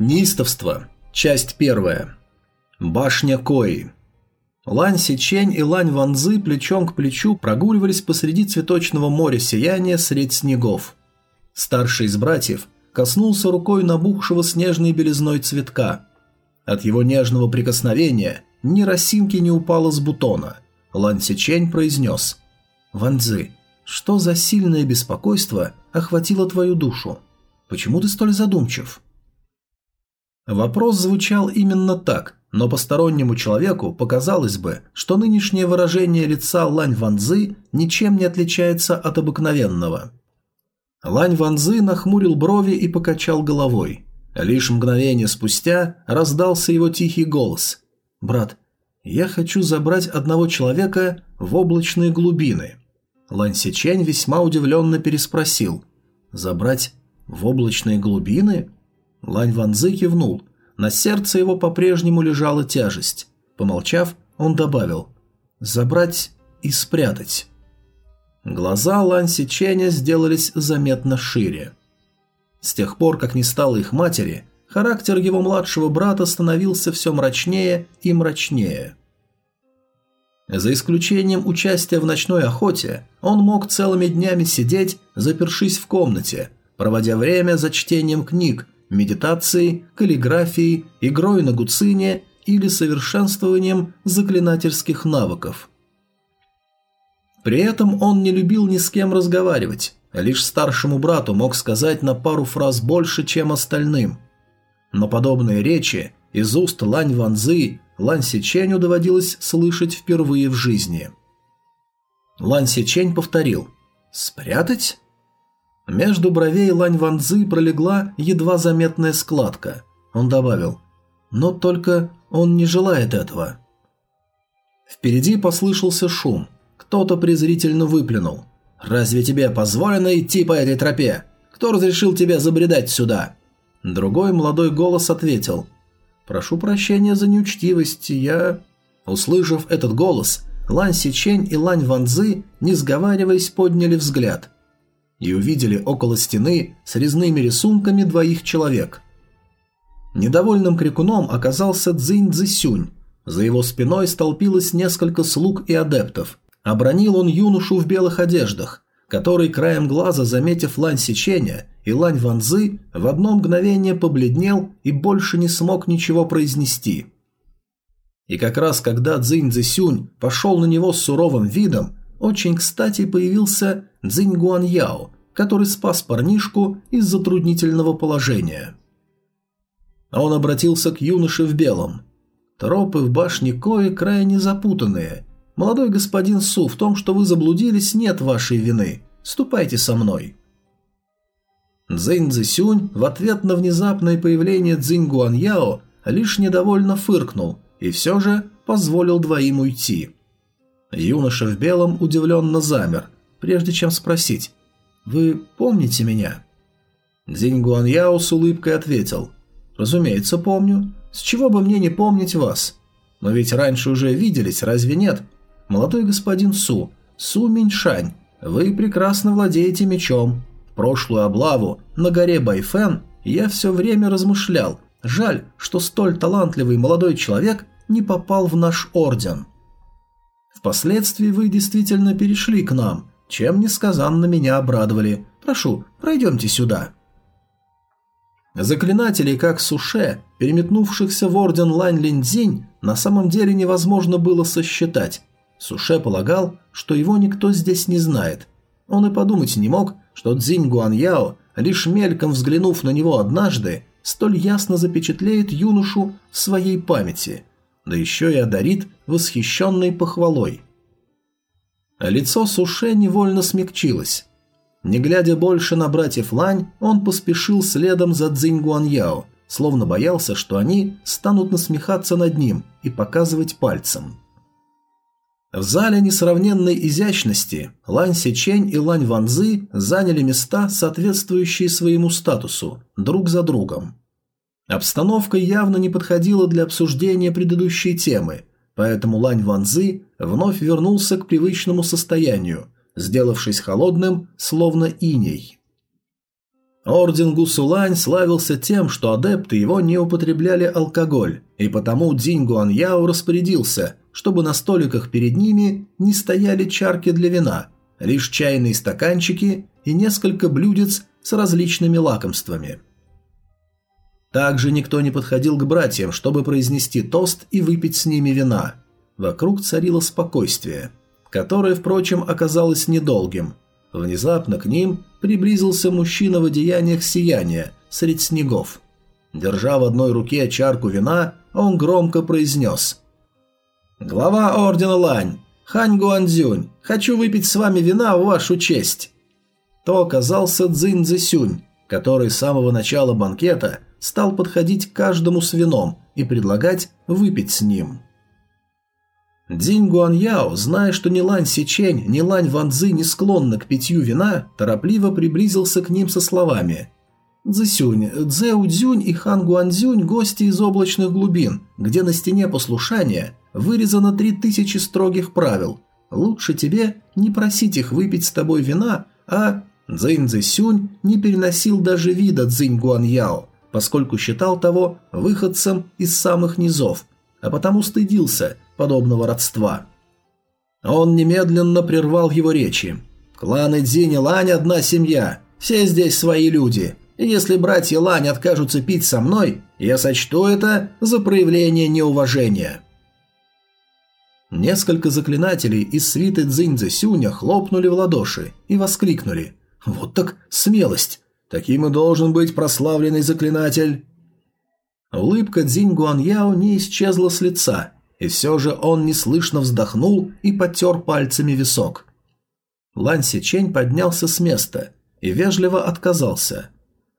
Неистовство. Часть первая. Башня Кои. Лань Сичень и Лань Ванзы плечом к плечу прогуливались посреди цветочного моря сияния средь снегов. Старший из братьев коснулся рукой набухшего снежной белизной цветка. От его нежного прикосновения ни росинки не упало с бутона. Лань Сичень произнес «Ванзы, что за сильное беспокойство охватило твою душу? Почему ты столь задумчив?» Вопрос звучал именно так, но постороннему человеку показалось бы, что нынешнее выражение лица Лань Ванзы ничем не отличается от обыкновенного. Лань Ванзы нахмурил брови и покачал головой. Лишь мгновение спустя раздался его тихий голос. «Брат, я хочу забрать одного человека в облачные глубины». Лань Сичень весьма удивленно переспросил. «Забрать в облачные глубины?» Лань Ванзы кивнул. На сердце его по-прежнему лежала тяжесть. Помолчав, он добавил «забрать и спрятать». Глаза Лань Сиченя сделались заметно шире. С тех пор, как не стало их матери, характер его младшего брата становился все мрачнее и мрачнее. За исключением участия в ночной охоте, он мог целыми днями сидеть, запершись в комнате, проводя время за чтением книг медитацией, каллиграфией, игрой на гуцине или совершенствованием заклинательских навыков. При этом он не любил ни с кем разговаривать, а лишь старшему брату мог сказать на пару фраз больше, чем остальным. Но подобные речи из уст Лань Ванзы Лань Сиченю доводилось слышать впервые в жизни. Лань Сичень повторил «Спрятать?» Между бровей Лань Ванзы пролегла едва заметная складка. Он добавил «Но только он не желает этого». Впереди послышался шум. Кто-то презрительно выплюнул. «Разве тебе позволено идти по этой тропе? Кто разрешил тебе забредать сюда?» Другой молодой голос ответил. «Прошу прощения за неучтивость, я...» Услышав этот голос, Лань Сичень и Лань Ванзы, не сговариваясь, подняли взгляд – и увидели около стены с резными рисунками двоих человек. Недовольным крикуном оказался Цзинь Цзисюнь. За его спиной столпилось несколько слуг и адептов. Обронил он юношу в белых одеждах, который, краем глаза заметив лань сечения и лань ванзы, в одно мгновение побледнел и больше не смог ничего произнести. И как раз когда Цзинь Цзисюнь пошел на него с суровым видом, очень кстати появился Цзинь Гуаньяо, который спас парнишку из затруднительного положения. Он обратился к юноше в белом. «Тропы в башне Кои крайне запутанные. Молодой господин Су, в том, что вы заблудились, нет вашей вины. Ступайте со мной». Цзинь Цзисюнь в ответ на внезапное появление Цзинь Гуаньяо лишь недовольно фыркнул и все же позволил двоим уйти. Юноша в белом удивленно замер, прежде чем спросить «Вы помните меня?» Дзинь Гуаньяо с улыбкой ответил «Разумеется, помню. С чего бы мне не помнить вас? Но ведь раньше уже виделись, разве нет? Молодой господин Су, Су Миньшань, вы прекрасно владеете мечом. В прошлую облаву на горе Байфен я все время размышлял. Жаль, что столь талантливый молодой человек не попал в наш орден». Впоследствии вы действительно перешли к нам, чем несказанно меня обрадовали. Прошу, пройдемте сюда». Заклинателей, как Суше, переметнувшихся в орден Лань Линдзинь, на самом деле невозможно было сосчитать. Суше полагал, что его никто здесь не знает. Он и подумать не мог, что Цзинь Гуаньяо, лишь мельком взглянув на него однажды, столь ясно запечатлеет юношу в своей памяти – да еще и одарит восхищенной похвалой. Лицо Суше невольно смягчилось. Не глядя больше на братьев Лань, он поспешил следом за Цзинь Гуаньяо, словно боялся, что они станут насмехаться над ним и показывать пальцем. В зале несравненной изящности Лань Сечень и Лань Ванзы заняли места, соответствующие своему статусу, друг за другом. Обстановка явно не подходила для обсуждения предыдущей темы, поэтому Лань Ванзы вновь вернулся к привычному состоянию, сделавшись холодным, словно иней. Орден Гусулань славился тем, что адепты его не употребляли алкоголь, и потому Динь Гуаньяо распорядился, чтобы на столиках перед ними не стояли чарки для вина, лишь чайные стаканчики и несколько блюдец с различными лакомствами. Также никто не подходил к братьям, чтобы произнести тост и выпить с ними вина. Вокруг царило спокойствие, которое, впрочем, оказалось недолгим. Внезапно к ним приблизился мужчина в одеяниях сияния средь снегов. Держа в одной руке чарку вина, он громко произнес «Глава Ордена Лань, Хань Гуанзюнь, хочу выпить с вами вина в вашу честь». То оказался Цзинь Цзисюнь, который с самого начала банкета стал подходить к каждому с вином и предлагать выпить с ним. Динь Гуаньяо, зная, что ни Лань Сичень, ни Лань Ванзы не склонны к питью вина, торопливо приблизился к ним со словами «Цзисюнь, Цзэу Цзюнь и Хан Гуанзюнь – гости из облачных глубин, где на стене послушания вырезано три тысячи строгих правил. Лучше тебе не просить их выпить с тобой вина, а...» Цзинь Цзисюнь не переносил даже вида Цзинь Гуаньяо, поскольку считал того выходцем из самых низов, а потому стыдился – подобного родства. Он немедленно прервал его речи. «Кланы Дзинь и Лань – одна семья, все здесь свои люди, и если братья Лань откажутся пить со мной, я сочту это за проявление неуважения». Несколько заклинателей из свиты Цзиньцзы Сюня хлопнули в ладоши и воскликнули «Вот так смелость! Таким и должен быть прославленный заклинатель!» Улыбка Цзинь Гуаньяо не исчезла с лица, и все же он неслышно вздохнул и потер пальцами висок. Лан Сичень поднялся с места и вежливо отказался.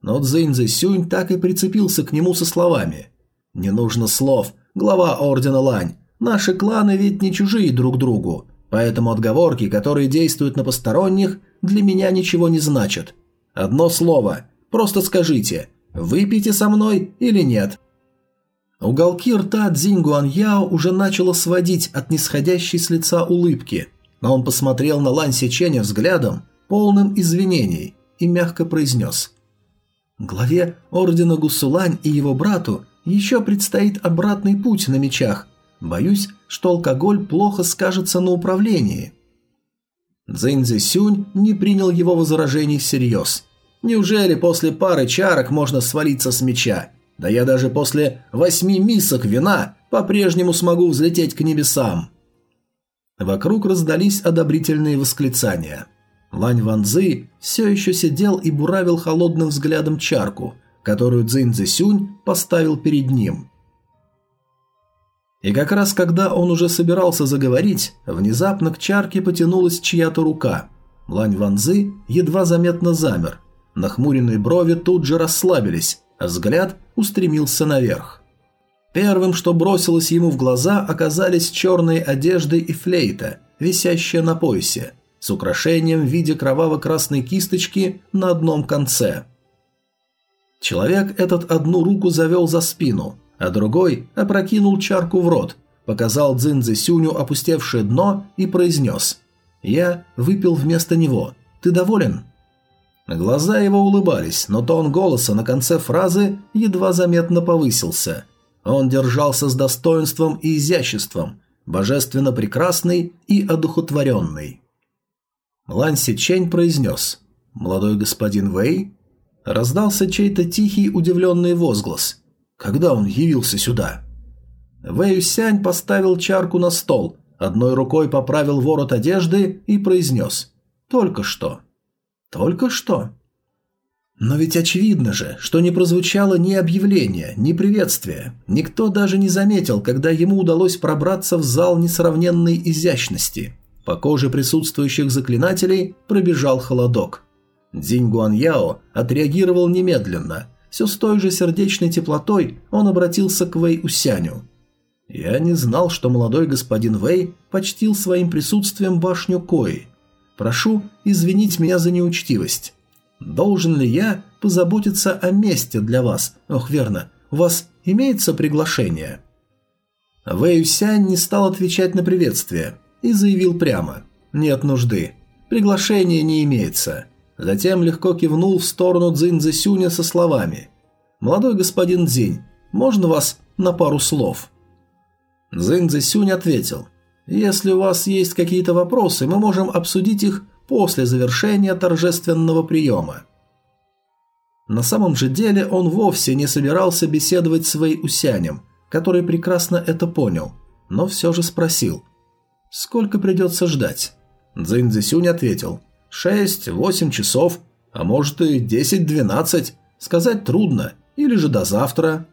Но Цзинь Сюнь так и прицепился к нему со словами. «Не нужно слов, глава Ордена Лань. Наши кланы ведь не чужие друг другу, поэтому отговорки, которые действуют на посторонних, для меня ничего не значат. Одно слово, просто скажите, выпейте со мной или нет». Уголки рта Цзинь Гуаньяо уже начало сводить от нисходящей с лица улыбки, но он посмотрел на Лань Сеченя взглядом, полным извинений, и мягко произнес. «Главе Ордена Гусулань и его брату еще предстоит обратный путь на мечах. Боюсь, что алкоголь плохо скажется на управлении». Цзинь Сюнь не принял его возражений всерьез. «Неужели после пары чарок можно свалиться с меча?» Да я даже после восьми мисок вина по-прежнему смогу взлететь к небесам. Вокруг раздались одобрительные восклицания. Лань Ванзы все еще сидел и буравил холодным взглядом чарку, которую Цзинь Цзисюнь поставил перед ним. И как раз когда он уже собирался заговорить, внезапно к чарке потянулась чья-то рука. Лань Ванзы едва заметно замер. Нахмуренные брови тут же расслабились, Взгляд устремился наверх. Первым, что бросилось ему в глаза, оказались черные одежды и флейта, висящая на поясе, с украшением в виде кроваво-красной кисточки на одном конце. Человек этот одну руку завел за спину, а другой опрокинул чарку в рот, показал Цзиньцзи Сюню опустевшее дно и произнес «Я выпил вместо него. Ты доволен?» Глаза его улыбались, но тон голоса на конце фразы едва заметно повысился. Он держался с достоинством и изяществом, божественно прекрасный и одухотворенный. Лан Сичень произнес «Молодой господин Вэй?» Раздался чей-то тихий удивленный возглас. Когда он явился сюда? Вэй Сянь поставил чарку на стол, одной рукой поправил ворот одежды и произнес «Только что». Только что. Но ведь очевидно же, что не прозвучало ни объявления, ни приветствия. Никто даже не заметил, когда ему удалось пробраться в зал несравненной изящности. По коже присутствующих заклинателей пробежал холодок. Дзинь Гуаньяо отреагировал немедленно. Все с той же сердечной теплотой он обратился к Вэй Усяню. «Я не знал, что молодой господин Вэй почтил своим присутствием башню Кои. Прошу извинить меня за неучтивость. Должен ли я позаботиться о месте для вас? Ох, верно. У вас имеется приглашение?» Вэй Сянь не стал отвечать на приветствие и заявил прямо. «Нет нужды. Приглашения не имеется. Затем легко кивнул в сторону Цзинь Цзисюня со словами «Молодой господин Дзинь, можно вас на пару слов?» Цзинь Цзисюнь ответил «Если у вас есть какие-то вопросы, мы можем обсудить их после завершения торжественного приема». На самом же деле он вовсе не собирался беседовать с Вэй Усянем, который прекрасно это понял, но все же спросил «Сколько придется ждать?» Цзинь Цзисюнь ответил «Шесть-восемь часов, а может и десять-двенадцать, сказать трудно, или же до завтра».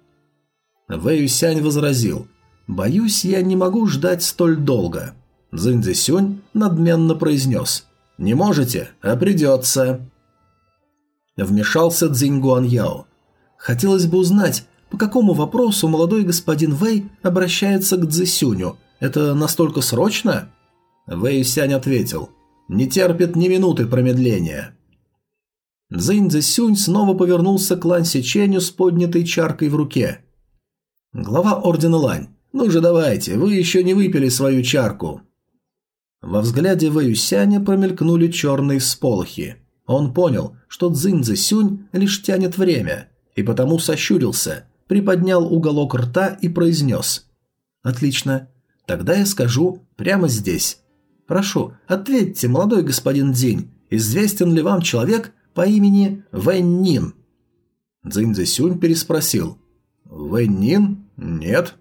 Вэй Усянь возразил «Боюсь, я не могу ждать столь долго». Цзинь Цзисюнь надменно произнес «Не можете, а придется». Вмешался Цзинь Гуаньяо. Хотелось бы узнать, по какому вопросу молодой господин Вэй обращается к Цзисюню. Это настолько срочно? Вэй Сянь ответил. Не терпит ни минуты промедления. Цзинь Цзисюнь снова повернулся к Лань Сиченю с поднятой чаркой в руке. Глава Ордена Лань, ну же давайте, вы еще не выпили свою чарку. Во взгляде Вэй Сяня промелькнули черные сполохи. Он понял, что Цзинь Цзисюнь лишь тянет время, и потому сощурился, приподнял уголок рта и произнес. «Отлично. Тогда я скажу прямо здесь. Прошу, ответьте, молодой господин Дзинь, известен ли вам человек по имени Вэнь Нин?» Цзинь Цзисюнь переспросил. «Вэнь Нин? Нет».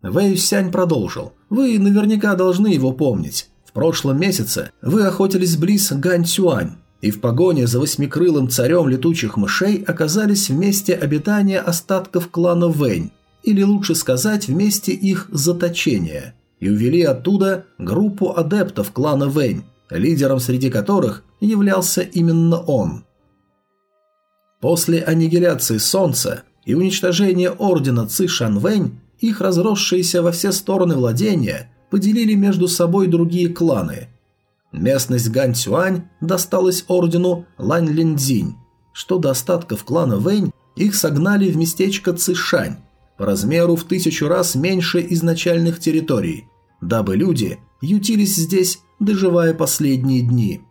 Вэй Сянь продолжил. «Вы наверняка должны его помнить. В прошлом месяце вы охотились близ Ганцюань и в погоне за восьмикрылым царем летучих мышей оказались в месте обитания остатков клана Вэнь, или лучше сказать, в месте их заточения, и увели оттуда группу адептов клана Вэнь, лидером среди которых являлся именно он. После аннигиляции Солнца и уничтожения ордена Ци Шанвэнь, их разросшиеся во все стороны владения поделили между собой другие кланы. Местность Ганцюань досталась ордену Лань Линдзинь. Что до остатков клана Вэнь, их согнали в местечко Цишань, по размеру в тысячу раз меньше изначальных территорий, дабы люди ютились здесь, доживая последние дни.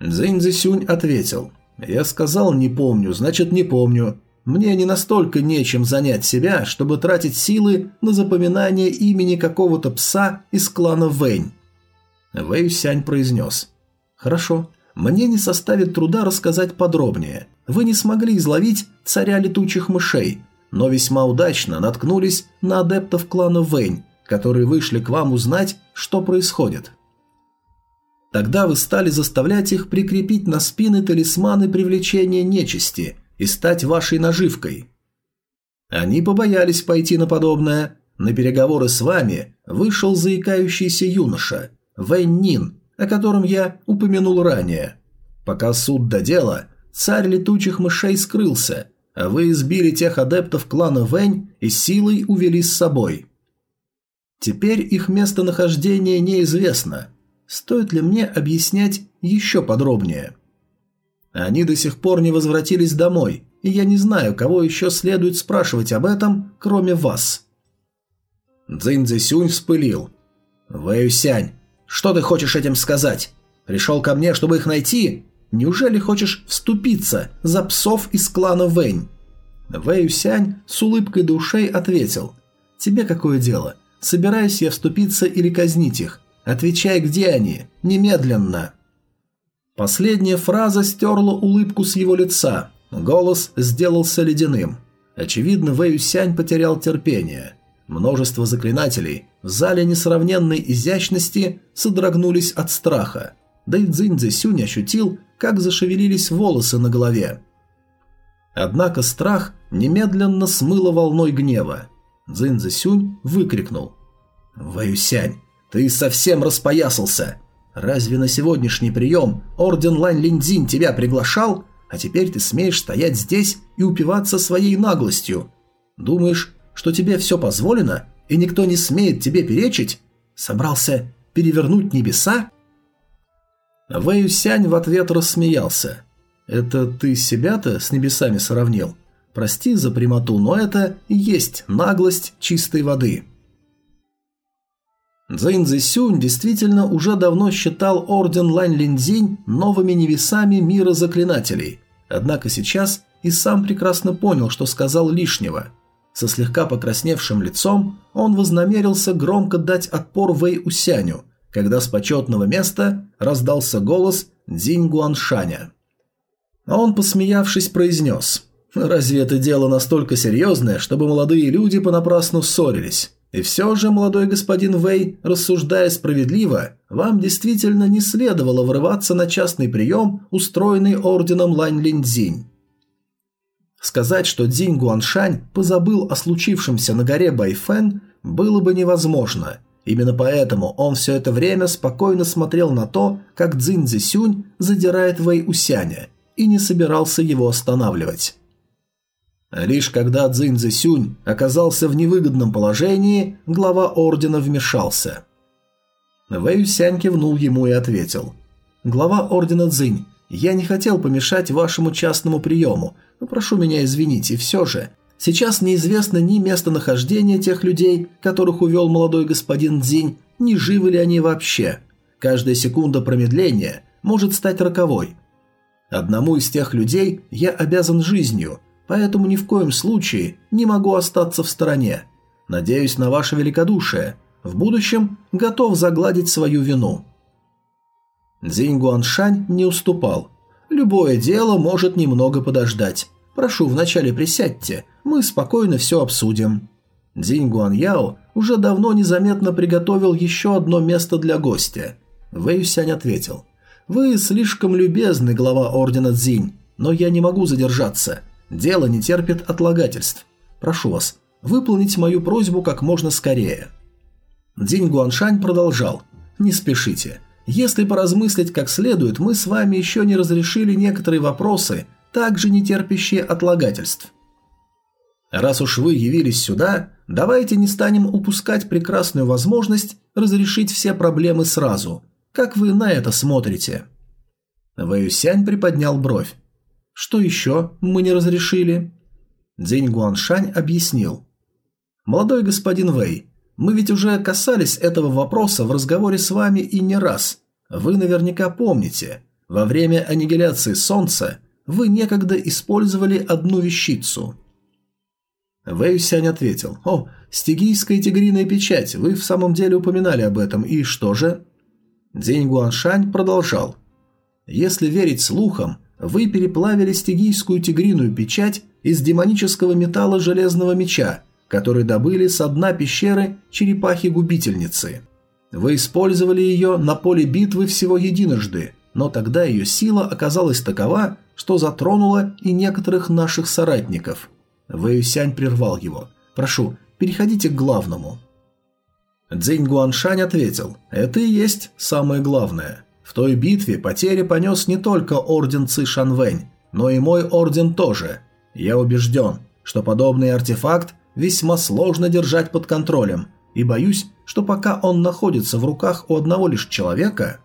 Цзисюнь ответил, «Я сказал не помню, значит не помню. Мне не настолько нечем занять себя, чтобы тратить силы на запоминание имени какого-то пса из клана Вэнь. Вэй Сянь произнес. «Хорошо, мне не составит труда рассказать подробнее. Вы не смогли изловить царя летучих мышей, но весьма удачно наткнулись на адептов клана Вэнь, которые вышли к вам узнать, что происходит. Тогда вы стали заставлять их прикрепить на спины талисманы привлечения нечисти и стать вашей наживкой. Они побоялись пойти на подобное. На переговоры с вами вышел заикающийся юноша, Вэнь Нин, о котором я упомянул ранее. Пока суд до дела, царь летучих мышей скрылся, а вы избили тех адептов клана Вэнь и силой увели с собой. Теперь их местонахождение неизвестно. Стоит ли мне объяснять еще подробнее? Они до сих пор не возвратились домой, и я не знаю, кого еще следует спрашивать об этом, кроме вас». Цзинь Цзисюнь вспылил. «Вэюсянь, что ты хочешь этим сказать? Пришел ко мне, чтобы их найти? Неужели хочешь вступиться за псов из клана Вэнь?» Вэюсянь с улыбкой душей ответил. «Тебе какое дело? Собираюсь я вступиться или казнить их? Отвечай, где они? Немедленно!» Последняя фраза стерла улыбку с его лица. Голос сделался ледяным. Очевидно, Вэй Сянь потерял терпение. Множество заклинателей в зале несравненной изящности содрогнулись от страха. Да и Цзинь Цзисюнь ощутил, как зашевелились волосы на голове. Однако страх немедленно смыло волной гнева. Цзинь Цзисюнь выкрикнул. «Вэюсянь, ты совсем распоясался! Разве на сегодняшний прием Орден Лань Линдзин тебя приглашал? А теперь ты смеешь стоять здесь и упиваться своей наглостью. Думаешь, что тебе все позволено, и никто не смеет тебе перечить? Собрался перевернуть небеса?» Вэй Сянь в ответ рассмеялся. «Это ты себя-то с небесами сравнил? Прости за прямоту, но это есть наглость чистой воды». Цзинь Цзисюнь действительно уже давно считал орден Лань Линзинь новыми невесами мира заклинателей, однако сейчас и сам прекрасно понял, что сказал лишнего. Со слегка покрасневшим лицом он вознамерился громко дать отпор Вэй Усяню, когда с почетного места раздался голос Дзинь Гуаншаня. А он, посмеявшись, произнес «Разве это дело настолько серьезное, чтобы молодые люди понапрасну ссорились?» И все же, молодой господин Вэй, рассуждая справедливо, вам действительно не следовало врываться на частный прием, устроенный орденом Лань Линдзинь. Сказать, что Дзинь Гуаншань позабыл о случившемся на горе Байфэн, было бы невозможно. Именно поэтому он все это время спокойно смотрел на то, как Цзинь Цзисюнь задирает Вэй Усяня, и не собирался его останавливать. Лишь когда Цзинь Цзисюнь оказался в невыгодном положении, глава ордена вмешался. Вэй Сянь кивнул ему и ответил. «Глава ордена Цзинь, я не хотел помешать вашему частному приему, но прошу меня извинить, и все же, сейчас неизвестно ни местонахождение тех людей, которых увел молодой господин Цзинь, ни живы ли они вообще. Каждая секунда промедления может стать роковой. Одному из тех людей я обязан жизнью – поэтому ни в коем случае не могу остаться в стороне. Надеюсь на ваше великодушие. В будущем готов загладить свою вину». Цзинь Гуаншань не уступал. «Любое дело может немного подождать. Прошу, вначале присядьте, мы спокойно все обсудим». Цзинь Гуаньяо уже давно незаметно приготовил еще одно место для гостя. Вэйюсянь ответил. «Вы слишком любезны, глава ордена Цзинь, но я не могу задержаться. Дело не терпит отлагательств. Прошу вас, выполнить мою просьбу как можно скорее». День Гуаншань продолжал. «Не спешите. Если поразмыслить как следует, мы с вами еще не разрешили некоторые вопросы, также не терпящие отлагательств. Раз уж вы явились сюда, давайте не станем упускать прекрасную возможность разрешить все проблемы сразу. Как вы на это смотрите?» Вэюсянь приподнял бровь. Что еще мы не разрешили?» Дзинь Гуаншань объяснил. «Молодой господин Вэй, мы ведь уже касались этого вопроса в разговоре с вами и не раз. Вы наверняка помните, во время аннигиляции Солнца вы некогда использовали одну вещицу». Вэй Сянь ответил. «О, стигийская тигриная печать, вы в самом деле упоминали об этом, и что же?» Дзинь Гуаншань продолжал. «Если верить слухам, вы переплавили стигийскую тигриную печать из демонического металла железного меча, который добыли со дна пещеры черепахи-губительницы. Вы использовали ее на поле битвы всего единожды, но тогда ее сила оказалась такова, что затронула и некоторых наших соратников. Вэйюсянь прервал его. «Прошу, переходите к главному». Цзинь Гуаншань ответил, «Это и есть самое главное. В той битве потери понес не только орден Ци Шанвэнь, но и мой орден тоже. Я убежден, что подобный артефакт весьма сложно держать под контролем, и боюсь, что пока он находится в руках у одного лишь человека...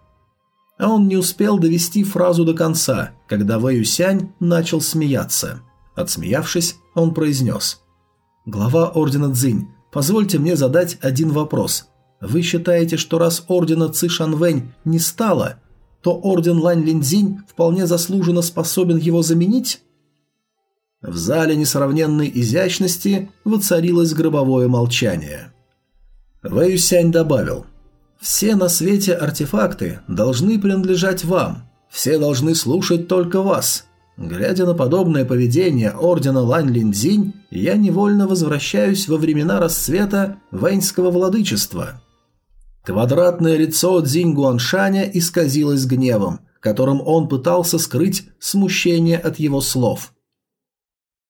А он не успел довести фразу до конца, когда Вэй Юсянь начал смеяться. Отсмеявшись, он произнес. «Глава Ордена Цзинь, позвольте мне задать один вопрос. Вы считаете, что раз ордена Ци Шанвэнь не стало, то орден Лань Линзинь вполне заслуженно способен его заменить? В зале несравненной изящности воцарилось гробовое молчание. Вэйюсянь добавил, «Все на свете артефакты должны принадлежать вам, все должны слушать только вас. Глядя на подобное поведение ордена Лань Линзинь, я невольно возвращаюсь во времена расцвета Вэньского владычества». Квадратное лицо Цзинь Гуаншаня исказилось гневом, которым он пытался скрыть смущение от его слов.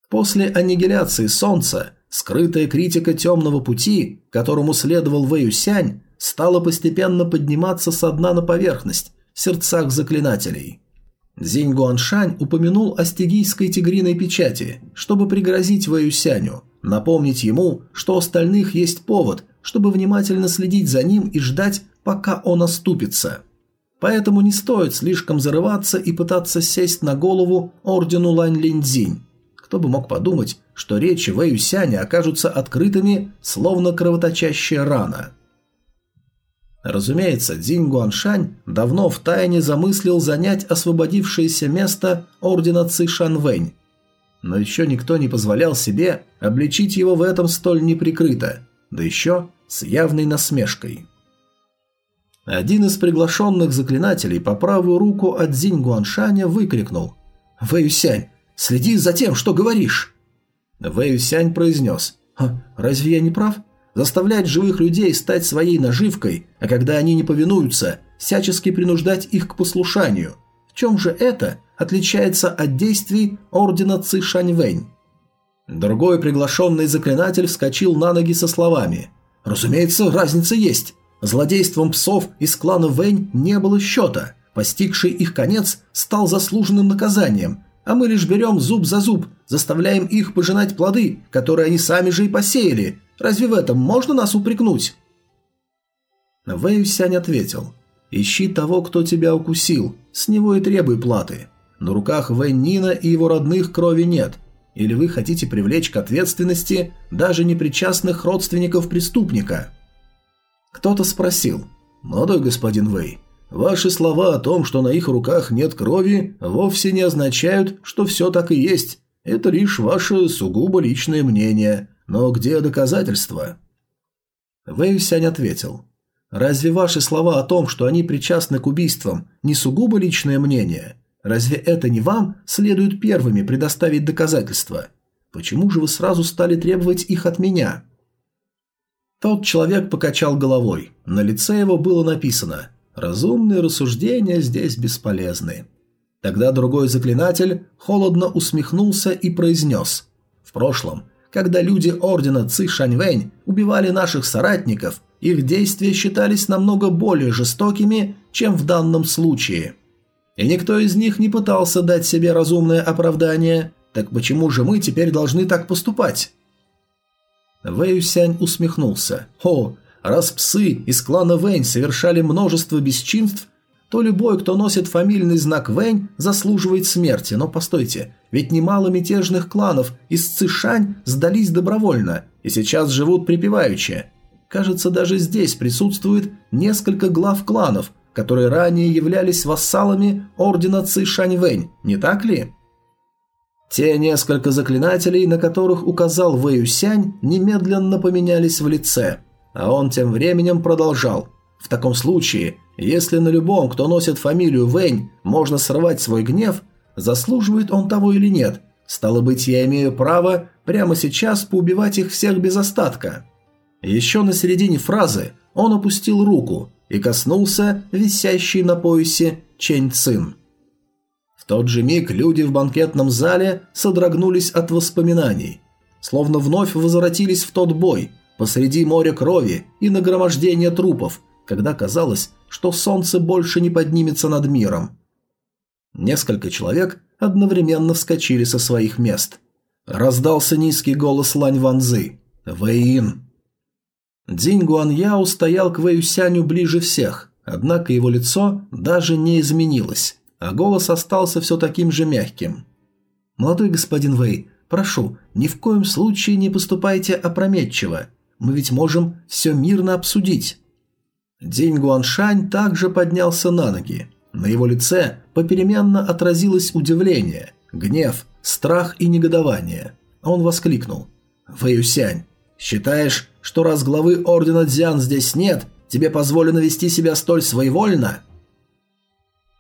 После аннигиляции Солнца скрытая критика темного пути, которому следовал Вэйюсянь, стала постепенно подниматься со дна на поверхность в сердцах заклинателей. Зинь Гуаншань упомянул о стигийской тигриной печати, чтобы пригрозить Вэйюсяню, напомнить ему, что у остальных есть повод – чтобы внимательно следить за ним и ждать, пока он оступится. Поэтому не стоит слишком зарываться и пытаться сесть на голову ордену Лань Линьцзинь. Кто бы мог подумать, что речи Вэй Юсяня окажутся открытыми, словно кровоточащая рана. Разумеется, Динь Гуаншань давно в тайне замыслил занять освободившееся место ордена Ци Шанвэнь. Но еще никто не позволял себе обличить его в этом столь неприкрыто, да еще с явной насмешкой. Один из приглашенных заклинателей по правую руку от Зинь Гуаншаня выкрикнул «Вэюсянь, следи за тем, что говоришь!» Вэюсянь произнес «Разве я не прав? Заставлять живых людей стать своей наживкой, а когда они не повинуются, всячески принуждать их к послушанию. В чем же это отличается от действий ордена Ци Шаньвэнь? Другой приглашенный заклинатель вскочил на ноги со словами «Разумеется, разница есть. Злодейством псов из клана Вэнь не было счета. Постигший их конец стал заслуженным наказанием, а мы лишь берем зуб за зуб, заставляем их пожинать плоды, которые они сами же и посеяли, Разве в этом можно нас упрекнуть?» Вэй Сянь ответил. «Ищи того, кто тебя укусил, с него и требуй платы. На руках Вэй Нина и его родных крови нет. Или вы хотите привлечь к ответственности даже непричастных родственников преступника?» Кто-то спросил. «Молодой господин Вэй, ваши слова о том, что на их руках нет крови, вовсе не означают, что все так и есть. Это лишь ваше сугубо личное мнение. Но где доказательства?» Вэйюсянь ответил. «Разве ваши слова о том, что они причастны к убийствам, не сугубо личное мнение? Разве это не вам следует первыми предоставить доказательства? Почему же вы сразу стали требовать их от меня?» Тот человек покачал головой. На лице его было написано «Разумные рассуждения здесь бесполезны». Тогда другой заклинатель холодно усмехнулся и произнес «В прошлом когда люди ордена Ци Шаньвэнь убивали наших соратников, их действия считались намного более жестокими, чем в данном случае. И никто из них не пытался дать себе разумное оправдание, так почему же мы теперь должны так поступать? Вэйюсянь усмехнулся. «О, раз псы из клана Вэнь совершали множество бесчинств, то любой, кто носит фамильный знак Вэнь, заслуживает смерти. Но постойте, ведь немало мятежных кланов из Цишань сдались добровольно и сейчас живут припеваючи. Кажется, даже здесь присутствует несколько глав кланов, которые ранее являлись вассалами ордена Цишань-Вэнь, не так ли? Те несколько заклинателей, на которых указал Вэюсянь, немедленно поменялись в лице, а он тем временем продолжал. В таком случае, если на любом, кто носит фамилию Вэнь, можно сорвать свой гнев, заслуживает он того или нет. Стало быть, я имею право прямо сейчас поубивать их всех без остатка. Еще на середине фразы он опустил руку и коснулся висящей на поясе Чэнь Цин. В тот же миг люди в банкетном зале содрогнулись от воспоминаний, словно вновь возвратились в тот бой посреди моря крови и нагромождения трупов, когда казалось, что солнце больше не поднимется над миром. Несколько человек одновременно вскочили со своих мест. Раздался низкий голос Лань Ванзы. «Вэйин!» Динь Гуаньяо стоял к Вэйюсяню ближе всех, однако его лицо даже не изменилось, а голос остался все таким же мягким. «Молодой господин Вэй, прошу, ни в коем случае не поступайте опрометчиво. Мы ведь можем все мирно обсудить». День Гуаншань также поднялся на ноги. На его лице попеременно отразилось удивление, гнев, страх и негодование. Он воскликнул. «Вэюсянь, считаешь, что раз главы Ордена Дзян здесь нет, тебе позволено вести себя столь своевольно?»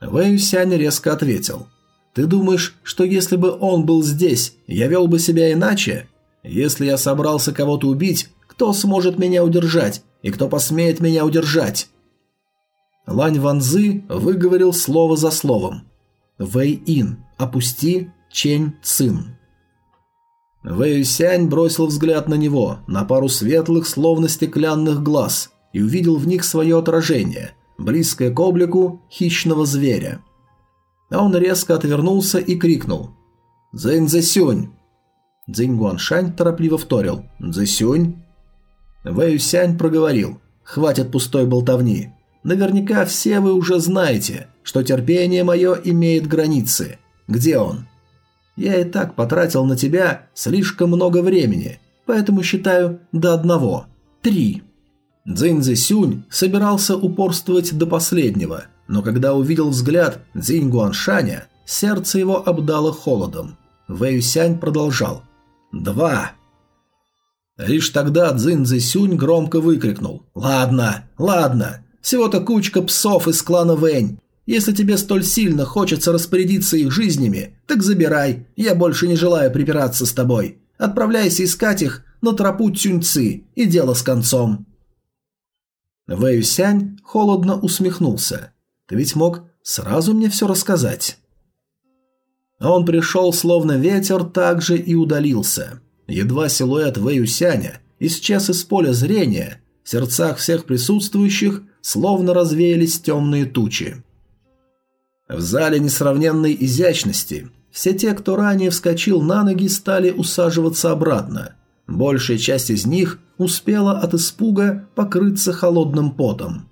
Вэюсянь резко ответил. «Ты думаешь, что если бы он был здесь, я вел бы себя иначе? Если я собрался кого-то убить, кто сможет меня удержать? И кто посмеет меня удержать?» Лань Ванзы выговорил слово за словом. «Вэй-ин, опусти Чень Цин». Вэй Сянь бросил взгляд на него, на пару светлых, словно стеклянных глаз, и увидел в них свое отражение, близкое к облику хищного зверя. А он резко отвернулся и крикнул «Цзэнь Цзэсюнь!». Цзинь Гуаншань торопливо вторил «Цзэсюнь!». Вэй Сянь проговорил «Хватит пустой болтовни. Наверняка все вы уже знаете, что терпение мое имеет границы. Где он? Я и так потратил на тебя слишком много времени, поэтому считаю до одного. Три». Цзинь Сюнь собирался упорствовать до последнего, но когда увидел взгляд Цзинь Гуаншаня, сердце его обдало холодом. Вэй Сянь продолжал. «Два!» Лишь тогда Цзинь Сюнь громко выкрикнул. «Ладно, ладно, всего-то кучка псов из клана Вэнь. Если тебе столь сильно хочется распорядиться их жизнями, так забирай, я больше не желаю припираться с тобой. Отправляйся искать их на тропу Тюньцы, и дело с концом». Вэй Сянь холодно усмехнулся. «Ты ведь мог сразу мне все рассказать». Он пришел словно ветер, так же и удалился. Едва силуэт Вэюсяня исчез из поля зрения, в сердцах всех присутствующих словно развеялись темные тучи. В зале несравненной изящности все те, кто ранее вскочил на ноги, стали усаживаться обратно. Большая часть из них успела от испуга покрыться холодным потом.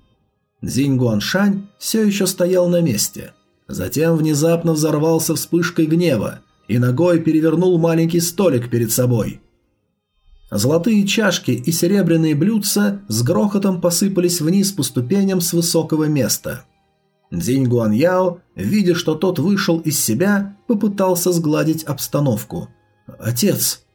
Зинь Гуаншань все еще стоял на месте. Затем внезапно взорвался вспышкой гнева и ногой перевернул маленький столик перед собой. Золотые чашки и серебряные блюдца с грохотом посыпались вниз по ступеням с высокого места – Дзинь Гуаньяо, видя, что тот вышел из себя, попытался сгладить обстановку. «Отец!»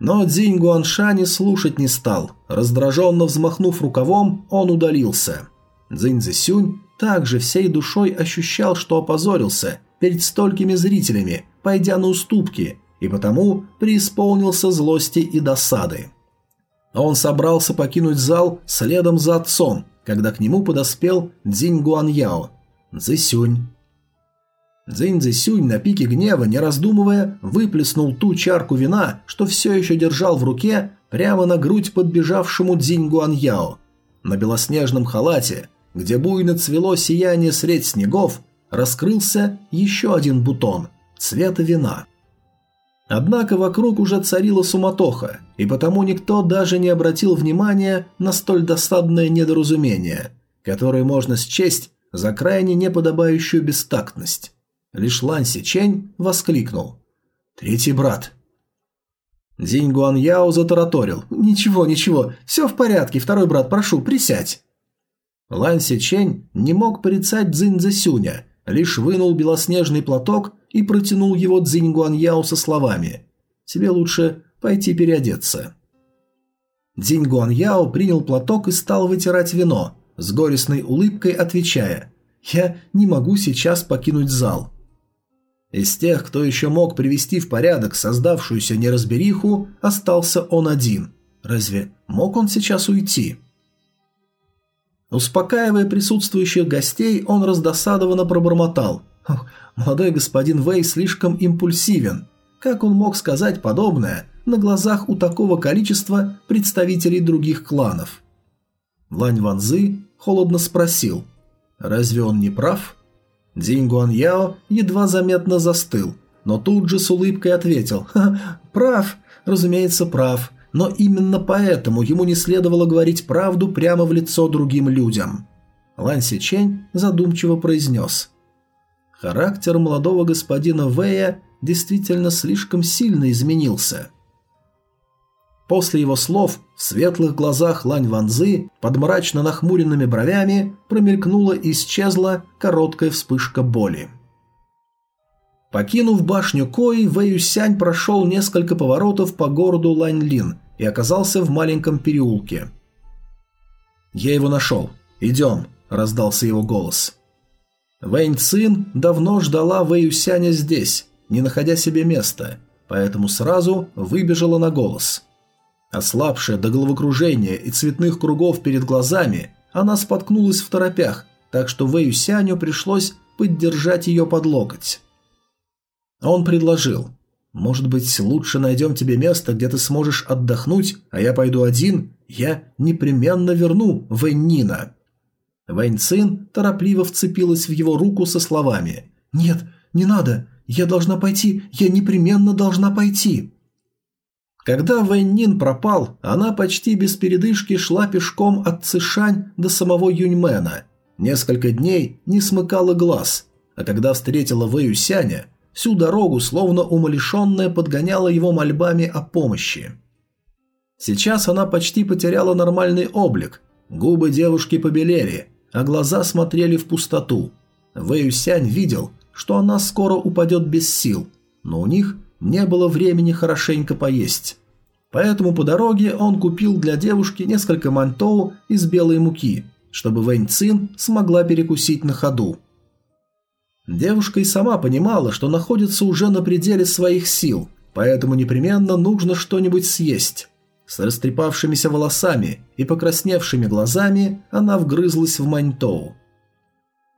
Но Дзинь Гуанша не слушать не стал. Раздраженно взмахнув рукавом, он удалился. Цзинь Цзисюнь также всей душой ощущал, что опозорился перед столькими зрителями, пойдя на уступки, и потому преисполнился злости и досады. Он собрался покинуть зал следом за отцом, когда к нему подоспел Цзинь Гуаньяо. Цзисюнь. Цзинь Цзисюнь на пике гнева, не раздумывая, выплеснул ту чарку вина, что все еще держал в руке, прямо на грудь подбежавшему Цзинь Гуаньяо. На белоснежном халате, где буйно цвело сияние средь снегов, раскрылся еще один бутон цвета вина. Однако вокруг уже царила суматоха, и потому никто даже не обратил внимания на столь досадное недоразумение, которое можно счесть за крайне неподобающую бестактность. Лишь Лан Сичень воскликнул. «Третий брат». Динь Гуан Яо затараторил. «Ничего, ничего, все в порядке, второй брат, прошу, присядь». Лан Сичень не мог порицать Цзинь Цзэсюня, лишь вынул белоснежный платок и протянул его Цзинь Гуаньяо со словами «Тебе лучше пойти переодеться». Цзинь Гуаньяо принял платок и стал вытирать вино, с горестной улыбкой отвечая «Я не могу сейчас покинуть зал». Из тех, кто еще мог привести в порядок создавшуюся неразбериху, остался он один. Разве мог он сейчас уйти? Успокаивая присутствующих гостей, он раздосадованно пробормотал. Молодой господин Вэй слишком импульсивен. Как он мог сказать подобное на глазах у такого количества представителей других кланов? Лань Ванзы холодно спросил. «Разве он не прав?» Динь Гуан Яо едва заметно застыл, но тут же с улыбкой ответил. «Ха, прав, разумеется, прав, но именно поэтому ему не следовало говорить правду прямо в лицо другим людям». Лань Сичень задумчиво произнес. Характер молодого господина Вэя действительно слишком сильно изменился. После его слов в светлых глазах Лань Ванзы под мрачно нахмуренными бровями промелькнула и исчезла короткая вспышка боли. Покинув башню Кои, Вэй Сянь прошел несколько поворотов по городу Лань-Лин и оказался в маленьком переулке. «Я его нашел. Идем», – раздался его голос. Вэнь Цин давно ждала Вэюсяня здесь, не находя себе места, поэтому сразу выбежала на голос. Ослабшая до головокружения и цветных кругов перед глазами, она споткнулась в торопях, так что Вэюсяню пришлось поддержать ее под локоть. Он предложил. «Может быть, лучше найдем тебе место, где ты сможешь отдохнуть, а я пойду один? Я непременно верну Вэньнина». Вэнь Цин торопливо вцепилась в его руку со словами «Нет, не надо, я должна пойти, я непременно должна пойти». Когда Вэнь Нин пропал, она почти без передышки шла пешком от Цишань до самого Юньмена. Несколько дней не смыкала глаз, а когда встретила Вэю Сяня, всю дорогу, словно умалишенная, подгоняла его мольбами о помощи. Сейчас она почти потеряла нормальный облик. Губы девушки побелели, а глаза смотрели в пустоту. Вэюсянь видел, что она скоро упадет без сил, но у них не было времени хорошенько поесть. Поэтому по дороге он купил для девушки несколько мантоу из белой муки, чтобы Вэнь Цин смогла перекусить на ходу. Девушка и сама понимала, что находится уже на пределе своих сил, поэтому непременно нужно что-нибудь съесть. С растрепавшимися волосами и покрасневшими глазами она вгрызлась в маньтоу.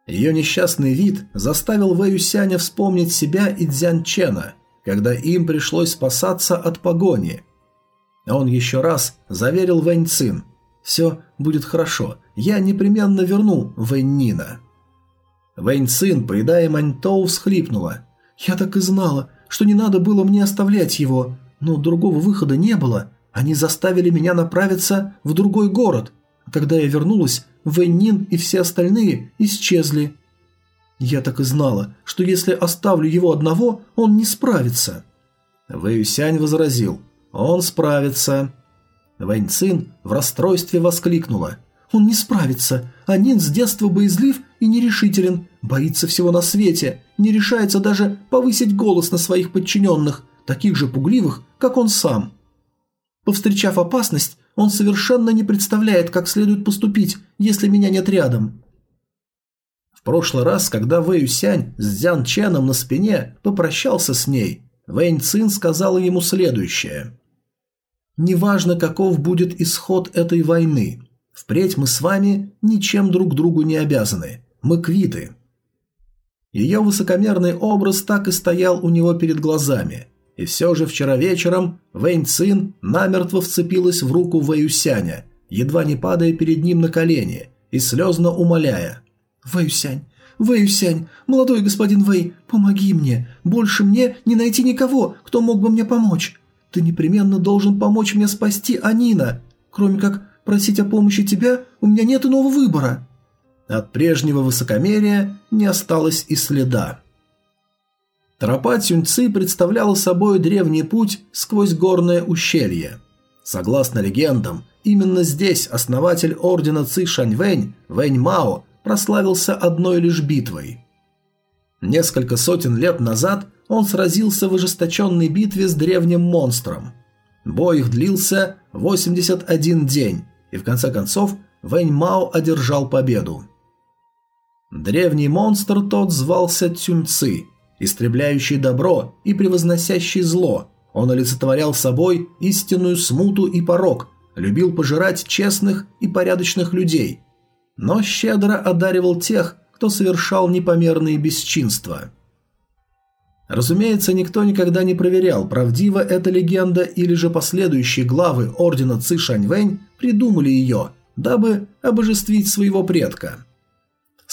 Ее несчастный вид заставил Вэю Сяня вспомнить себя и Дзян Чена, когда им пришлось спасаться от погони. Он еще раз заверил Вэнь Цин. «Все будет хорошо, я непременно верну Вэнь Нина». Вэнь Цин, поедая маньтоу, всхлипнула. «Я так и знала, что не надо было мне оставлять его, но другого выхода не было. Они заставили меня направиться в другой город. Когда я вернулась, Вэньнин и все остальные исчезли. Я так и знала, что если оставлю его одного, он не справится. Вэйюсянь возразил. Он справится. Вэнь Цин в расстройстве воскликнула. Он не справится. А Нин с детства боязлив и нерешителен, боится всего на свете, не решается даже повысить голос на своих подчиненных, таких же пугливых, как он сам. Повстречав опасность, он совершенно не представляет, как следует поступить, если меня нет рядом. В прошлый раз, когда Вэй Сянь с Дзян Ченом на спине попрощался с ней, Вэнь Цин сказала ему следующее. «Неважно, каков будет исход этой войны, впредь мы с вами ничем друг другу не обязаны, мы квиты». Ее высокомерный образ так и стоял у него перед глазами – и все же вчера вечером Вэнь Цин намертво вцепилась в руку Вэюсяня, едва не падая перед ним на колени и слезно умоляя. «Вэюсянь, Вэюсянь, молодой господин Вэй, помоги мне, больше мне не найти никого, кто мог бы мне помочь. Ты непременно должен помочь мне спасти Анина. Кроме как просить о помощи тебя, у меня нет иного выбора». От прежнего высокомерия не осталось и следа. Тропа Цюньцы представляла собой древний путь сквозь горное ущелье. Согласно легендам, именно здесь основатель ордена Ци Шаньвэнь, Вэнь Мао, прославился одной лишь битвой. Несколько сотен лет назад он сразился в ожесточенной битве с древним монстром. Бой их длился 81 день, и в конце концов Вэнь Мао одержал победу. Древний монстр тот звался Цюньцы – истребляющий добро и превозносящий зло. Он олицетворял собой истинную смуту и порок, любил пожирать честных и порядочных людей, но щедро одаривал тех, кто совершал непомерные бесчинства. Разумеется, никто никогда не проверял, правдива эта легенда или же последующие главы ордена Ци Шаньвэнь придумали ее, дабы обожествить своего предка.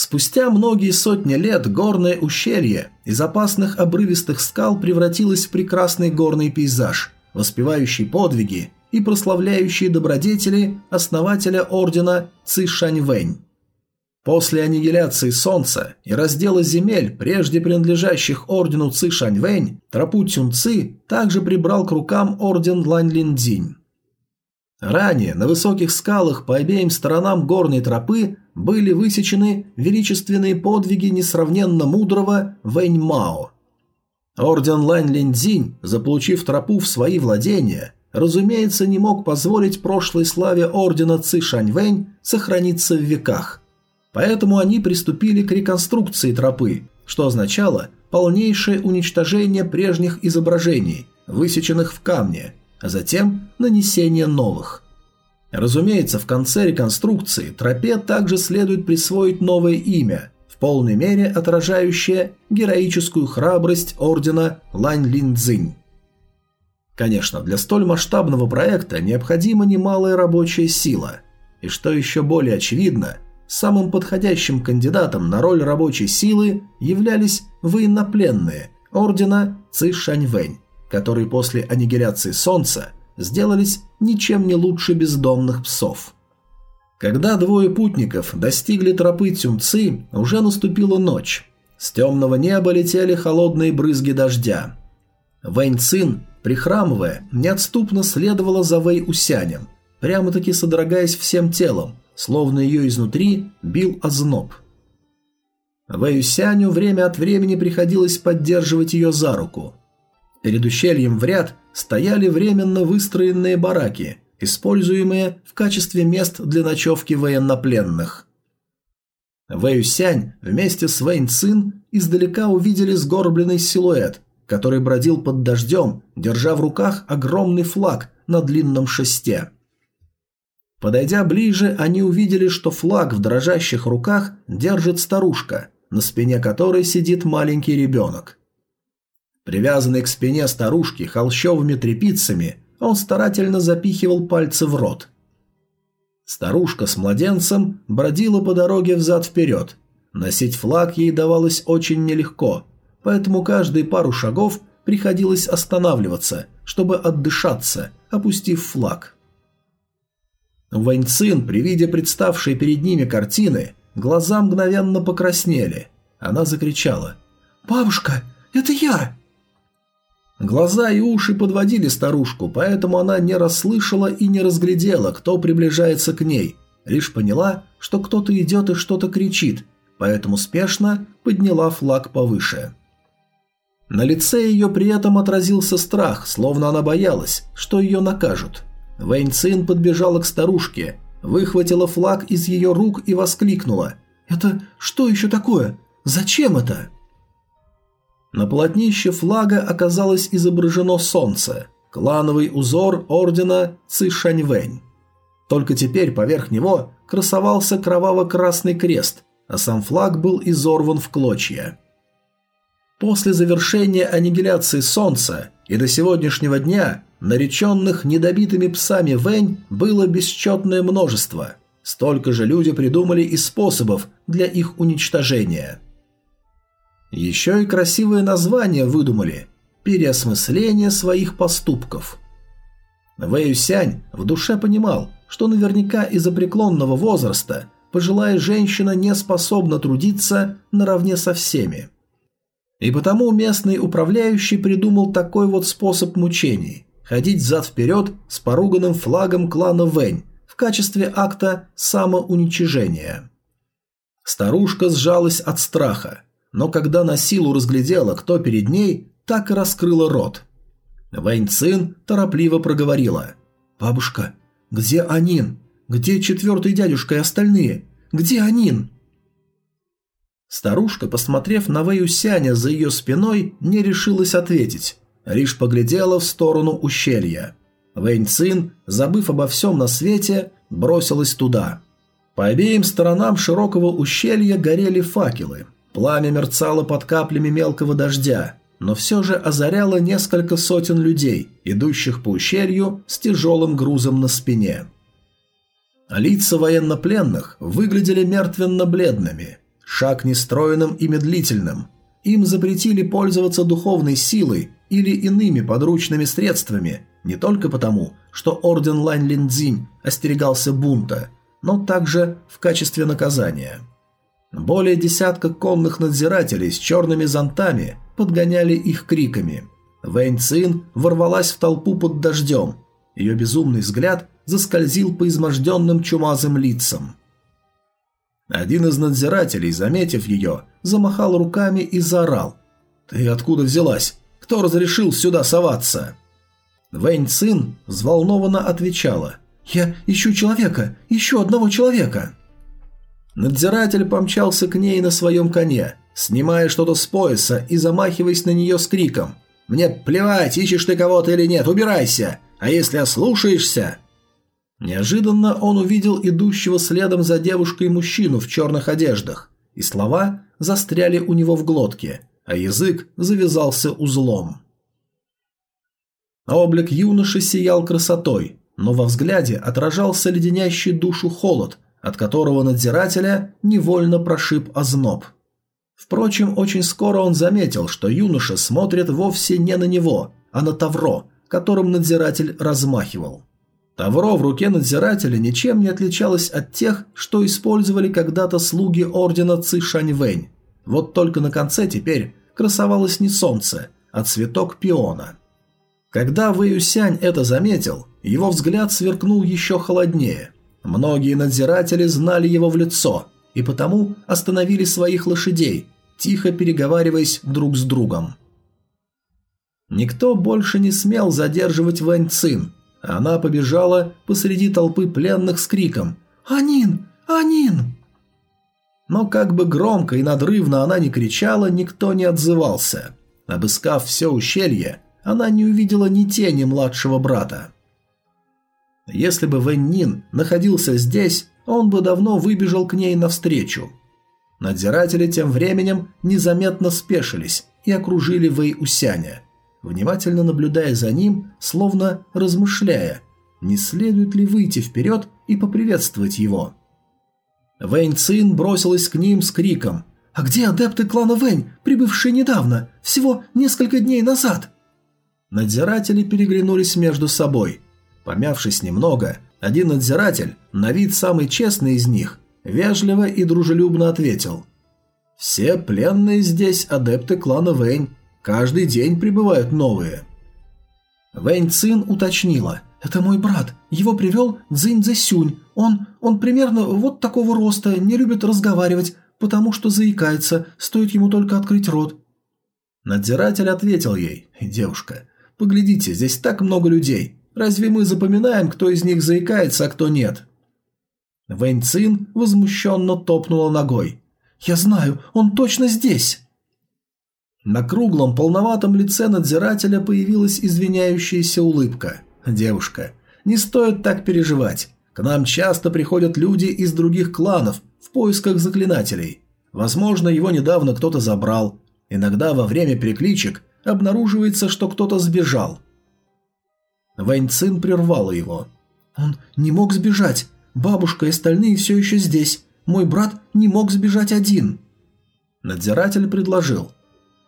Спустя многие сотни лет горное ущелье из опасных обрывистых скал превратилось в прекрасный горный пейзаж, воспевающий подвиги и прославляющий добродетели основателя ордена Ци Шаньвэнь. После аннигиляции Солнца и раздела земель, прежде принадлежащих ордену Ци Шаньвэнь, тропу Цюнци также прибрал к рукам орден Лань Линдзинь. Ранее на высоких скалах по обеим сторонам горной тропы были высечены величественные подвиги несравненно мудрого Вэнь Мао. Орден Лань Линдзинь, заполучив тропу в свои владения, разумеется, не мог позволить прошлой славе ордена Ци Шаньвэнь сохраниться в веках. Поэтому они приступили к реконструкции тропы, что означало полнейшее уничтожение прежних изображений, высеченных в камне, а затем нанесение новых. Разумеется, в конце реконструкции тропе также следует присвоить новое имя, в полной мере отражающее героическую храбрость ордена Лань Лин Цзинь. Конечно, для столь масштабного проекта необходима немалая рабочая сила. И что еще более очевидно, самым подходящим кандидатом на роль рабочей силы являлись военнопленные ордена Ци Шаньвэнь, которые после аннигиляции Солнца – сделались ничем не лучше бездомных псов. Когда двое путников достигли тропы Цюнцы, уже наступила ночь. С темного неба летели холодные брызги дождя. Вэнь Цин прихрамывая, неотступно следовала за Вэй Усянем, прямо-таки содрогаясь всем телом, словно ее изнутри бил озноб. Вэй Усяню время от времени приходилось поддерживать ее за руку. Перед ущельем в ряд стояли временно выстроенные бараки, используемые в качестве мест для ночевки военнопленных. Вэй Усянь вместе с Вэнь Цин издалека увидели сгорбленный силуэт, который бродил под дождем, держа в руках огромный флаг на длинном шесте. Подойдя ближе, они увидели, что флаг в дрожащих руках держит старушка, на спине которой сидит маленький ребенок. Привязанный к спине старушки холщовыми тряпицами, он старательно запихивал пальцы в рот. Старушка с младенцем бродила по дороге взад-вперед. Носить флаг ей давалось очень нелегко, поэтому каждые пару шагов приходилось останавливаться, чтобы отдышаться, опустив флаг. Ваньцин, при виде представшей перед ними картины, глаза мгновенно покраснели. Она закричала «Бабушка, это я!» Глаза и уши подводили старушку, поэтому она не расслышала и не разглядела, кто приближается к ней. Лишь поняла, что кто-то идет и что-то кричит, поэтому спешно подняла флаг повыше. На лице ее при этом отразился страх, словно она боялась, что ее накажут. Вэнь Цин подбежала к старушке, выхватила флаг из ее рук и воскликнула. «Это что еще такое? Зачем это?» На полотнище флага оказалось изображено солнце, клановый узор ордена Цишаньвэнь. Только теперь поверх него красовался кроваво-красный крест, а сам флаг был изорван в клочья. После завершения аннигиляции солнца и до сегодняшнего дня нареченных недобитыми псами Вэнь было бесчетное множество. Столько же люди придумали и способов для их уничтожения – еще и красивое название выдумали – переосмысление своих поступков. Вэй Сянь в душе понимал, что наверняка из-за преклонного возраста пожилая женщина не способна трудиться наравне со всеми. И потому местный управляющий придумал такой вот способ мучений – ходить зад-вперед с поруганным флагом клана Вэнь в качестве акта самоуничижения. Старушка сжалась от страха – но когда на силу разглядела, кто перед ней, так и раскрыла рот. Вэнь Цин торопливо проговорила. «Бабушка, где Анин? Где четвертый дядюшка и остальные? Где Анин?» Старушка, посмотрев на Вэю Сяня за ее спиной, не решилась ответить, лишь поглядела в сторону ущелья. Вэнь Цин, забыв обо всем на свете, бросилась туда. По обеим сторонам широкого ущелья горели факелы – Пламя мерцало под каплями мелкого дождя, но все же озаряло несколько сотен людей, идущих по ущелью с тяжелым грузом на спине. Лица военнопленных выглядели мертвенно-бледными, шаг нестроенным и медлительным. Им запретили пользоваться духовной силой или иными подручными средствами, не только потому, что орден Лань Линдзинь остерегался бунта, но также в качестве наказания – более десятка конных надзирателей с черными зонтами подгоняли их криками. Вэнь Цин ворвалась в толпу под дождем. Ее безумный взгляд заскользил по изможденным чумазым лицам. Один из надзирателей, заметив ее, замахал руками и заорал. «Ты откуда взялась? Кто разрешил сюда соваться?» Вэнь Цин взволнованно отвечала. «Я ищу человека, еще одного человека!» Надзиратель помчался к ней на своем коне, снимая что-то с пояса и замахиваясь на нее с криком. «Мне плевать, ищешь ты кого-то или нет, убирайся! А если ослушаешься...» Неожиданно он увидел идущего следом за девушкой мужчину в черных одеждах, и слова застряли у него в глотке, а язык завязался узлом. Облик юноши сиял красотой, но во взгляде отражался леденящий душу холод, от которого надзирателя невольно прошиб озноб. Впрочем, очень скоро он заметил, что юноша смотрит вовсе не на него, а на Тавро, которым надзиратель размахивал. Тавро в руке надзирателя ничем не отличалось от тех, что использовали когда-то слуги ордена Цишаньвэнь. Вот только на конце теперь красовалось не солнце, а цветок пиона. Когда Вэюсянь это заметил, его взгляд сверкнул еще холоднее. Многие надзиратели знали его в лицо и потому остановили своих лошадей, тихо переговариваясь друг с другом. Никто больше не смел задерживать Вэнь Цин. Она побежала посреди толпы пленных с криком «Анин! Анин!». Но как бы громко и надрывно она ни кричала, никто не отзывался. Обыскав все ущелье, она не увидела ни тени младшего брата. Если бы Вэнь Нин находился здесь, он бы давно выбежал к ней навстречу. Надзиратели тем временем незаметно спешились и окружили Вэй Усяня, внимательно наблюдая за ним, словно размышляя, не следует ли выйти вперед и поприветствовать его. Вэнь Цин бросилась к ним с криком «А где адепты клана Вэнь, прибывшие недавно, всего несколько дней назад?» Надзиратели переглянулись между собой. Помявшись немного, один надзиратель, на вид самый честный из них, вежливо и дружелюбно ответил. «Все пленные здесь адепты клана Вэнь. Каждый день прибывают новые». Вэнь Цин уточнила. «Это мой брат. Его привел Цзинь Цзэсюнь. Он, он примерно вот такого роста, не любит разговаривать, потому что заикается, стоит ему только открыть рот». Надзиратель ответил ей. «Девушка, поглядите, здесь так много людей. Разве мы запоминаем, кто из них заикается, а кто нет?» Вэнь Цин возмущенно топнула ногой. «Я знаю, он точно здесь!» На круглом, полноватом лице надзирателя появилась извиняющаяся улыбка. «Девушка, не стоит так переживать. К нам часто приходят люди из других кланов в поисках заклинателей. Возможно, его недавно кто-то забрал. Иногда во время перекличек обнаруживается, что кто-то сбежал. Вэнь Цин прервала его. «Он не мог сбежать. Бабушка и остальные все еще здесь. Мой брат не мог сбежать один». Надзиратель предложил.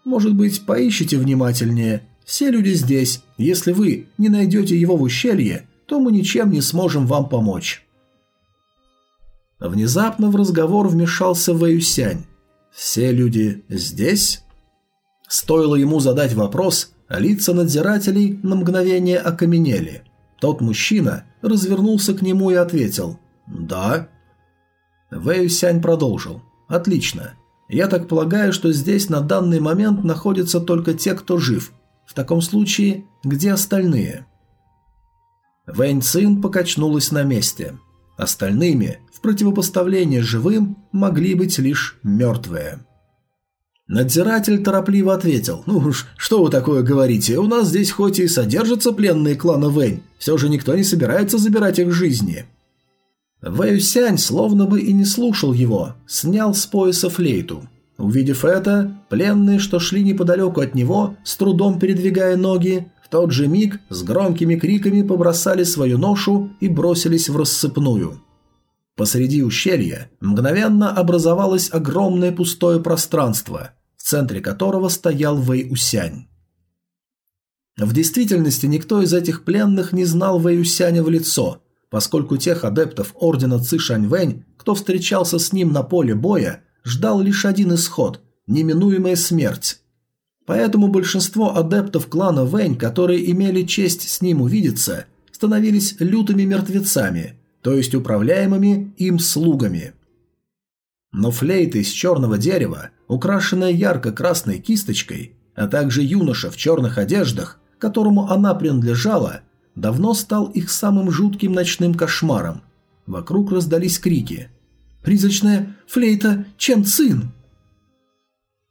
«Может быть, поищите внимательнее. Все люди здесь. Если вы не найдете его в ущелье, то мы ничем не сможем вам помочь». Внезапно в разговор вмешался Вэюсянь. «Все люди здесь?» Стоило ему задать вопрос, лица надзирателей на мгновение окаменели. Тот мужчина развернулся к нему и ответил «Да». Вэй Сянь продолжил «Отлично. Я так полагаю, что здесь на данный момент находятся только те, кто жив. В таком случае, где остальные?» Вэнь Цин покачнулась на месте. Остальными, в противопоставлении живым, могли быть лишь мертвые. Надзиратель торопливо ответил. «Ну уж, что вы такое говорите? У нас здесь хоть и содержатся пленные клана Вэнь, все же никто не собирается забирать их жизни». Вэюсянь словно бы и не слушал его, снял с пояса флейту. Увидев это, пленные, что шли неподалеку от него, с трудом передвигая ноги, в тот же миг с громкими криками побросали свою ношу и бросились в рассыпную. Посреди ущелья мгновенно образовалось огромное пустое пространство, в центре которого стоял Вэй Усянь. В действительности никто из этих пленных не знал Вэй Усяня в лицо, поскольку тех адептов ордена Ци Шаньвэнь, кто встречался с ним на поле боя, ждал лишь один исход – неминуемая смерть. Поэтому большинство адептов клана Вэнь, которые имели честь с ним увидеться, становились лютыми мертвецами – то есть управляемыми им слугами. Но флейта из черного дерева, украшенная ярко-красной кисточкой, а также юноша в черных одеждах, которому она принадлежала, давно стал их самым жутким ночным кошмаром. Вокруг раздались крики. «Призрачная флейта Чен Цин!»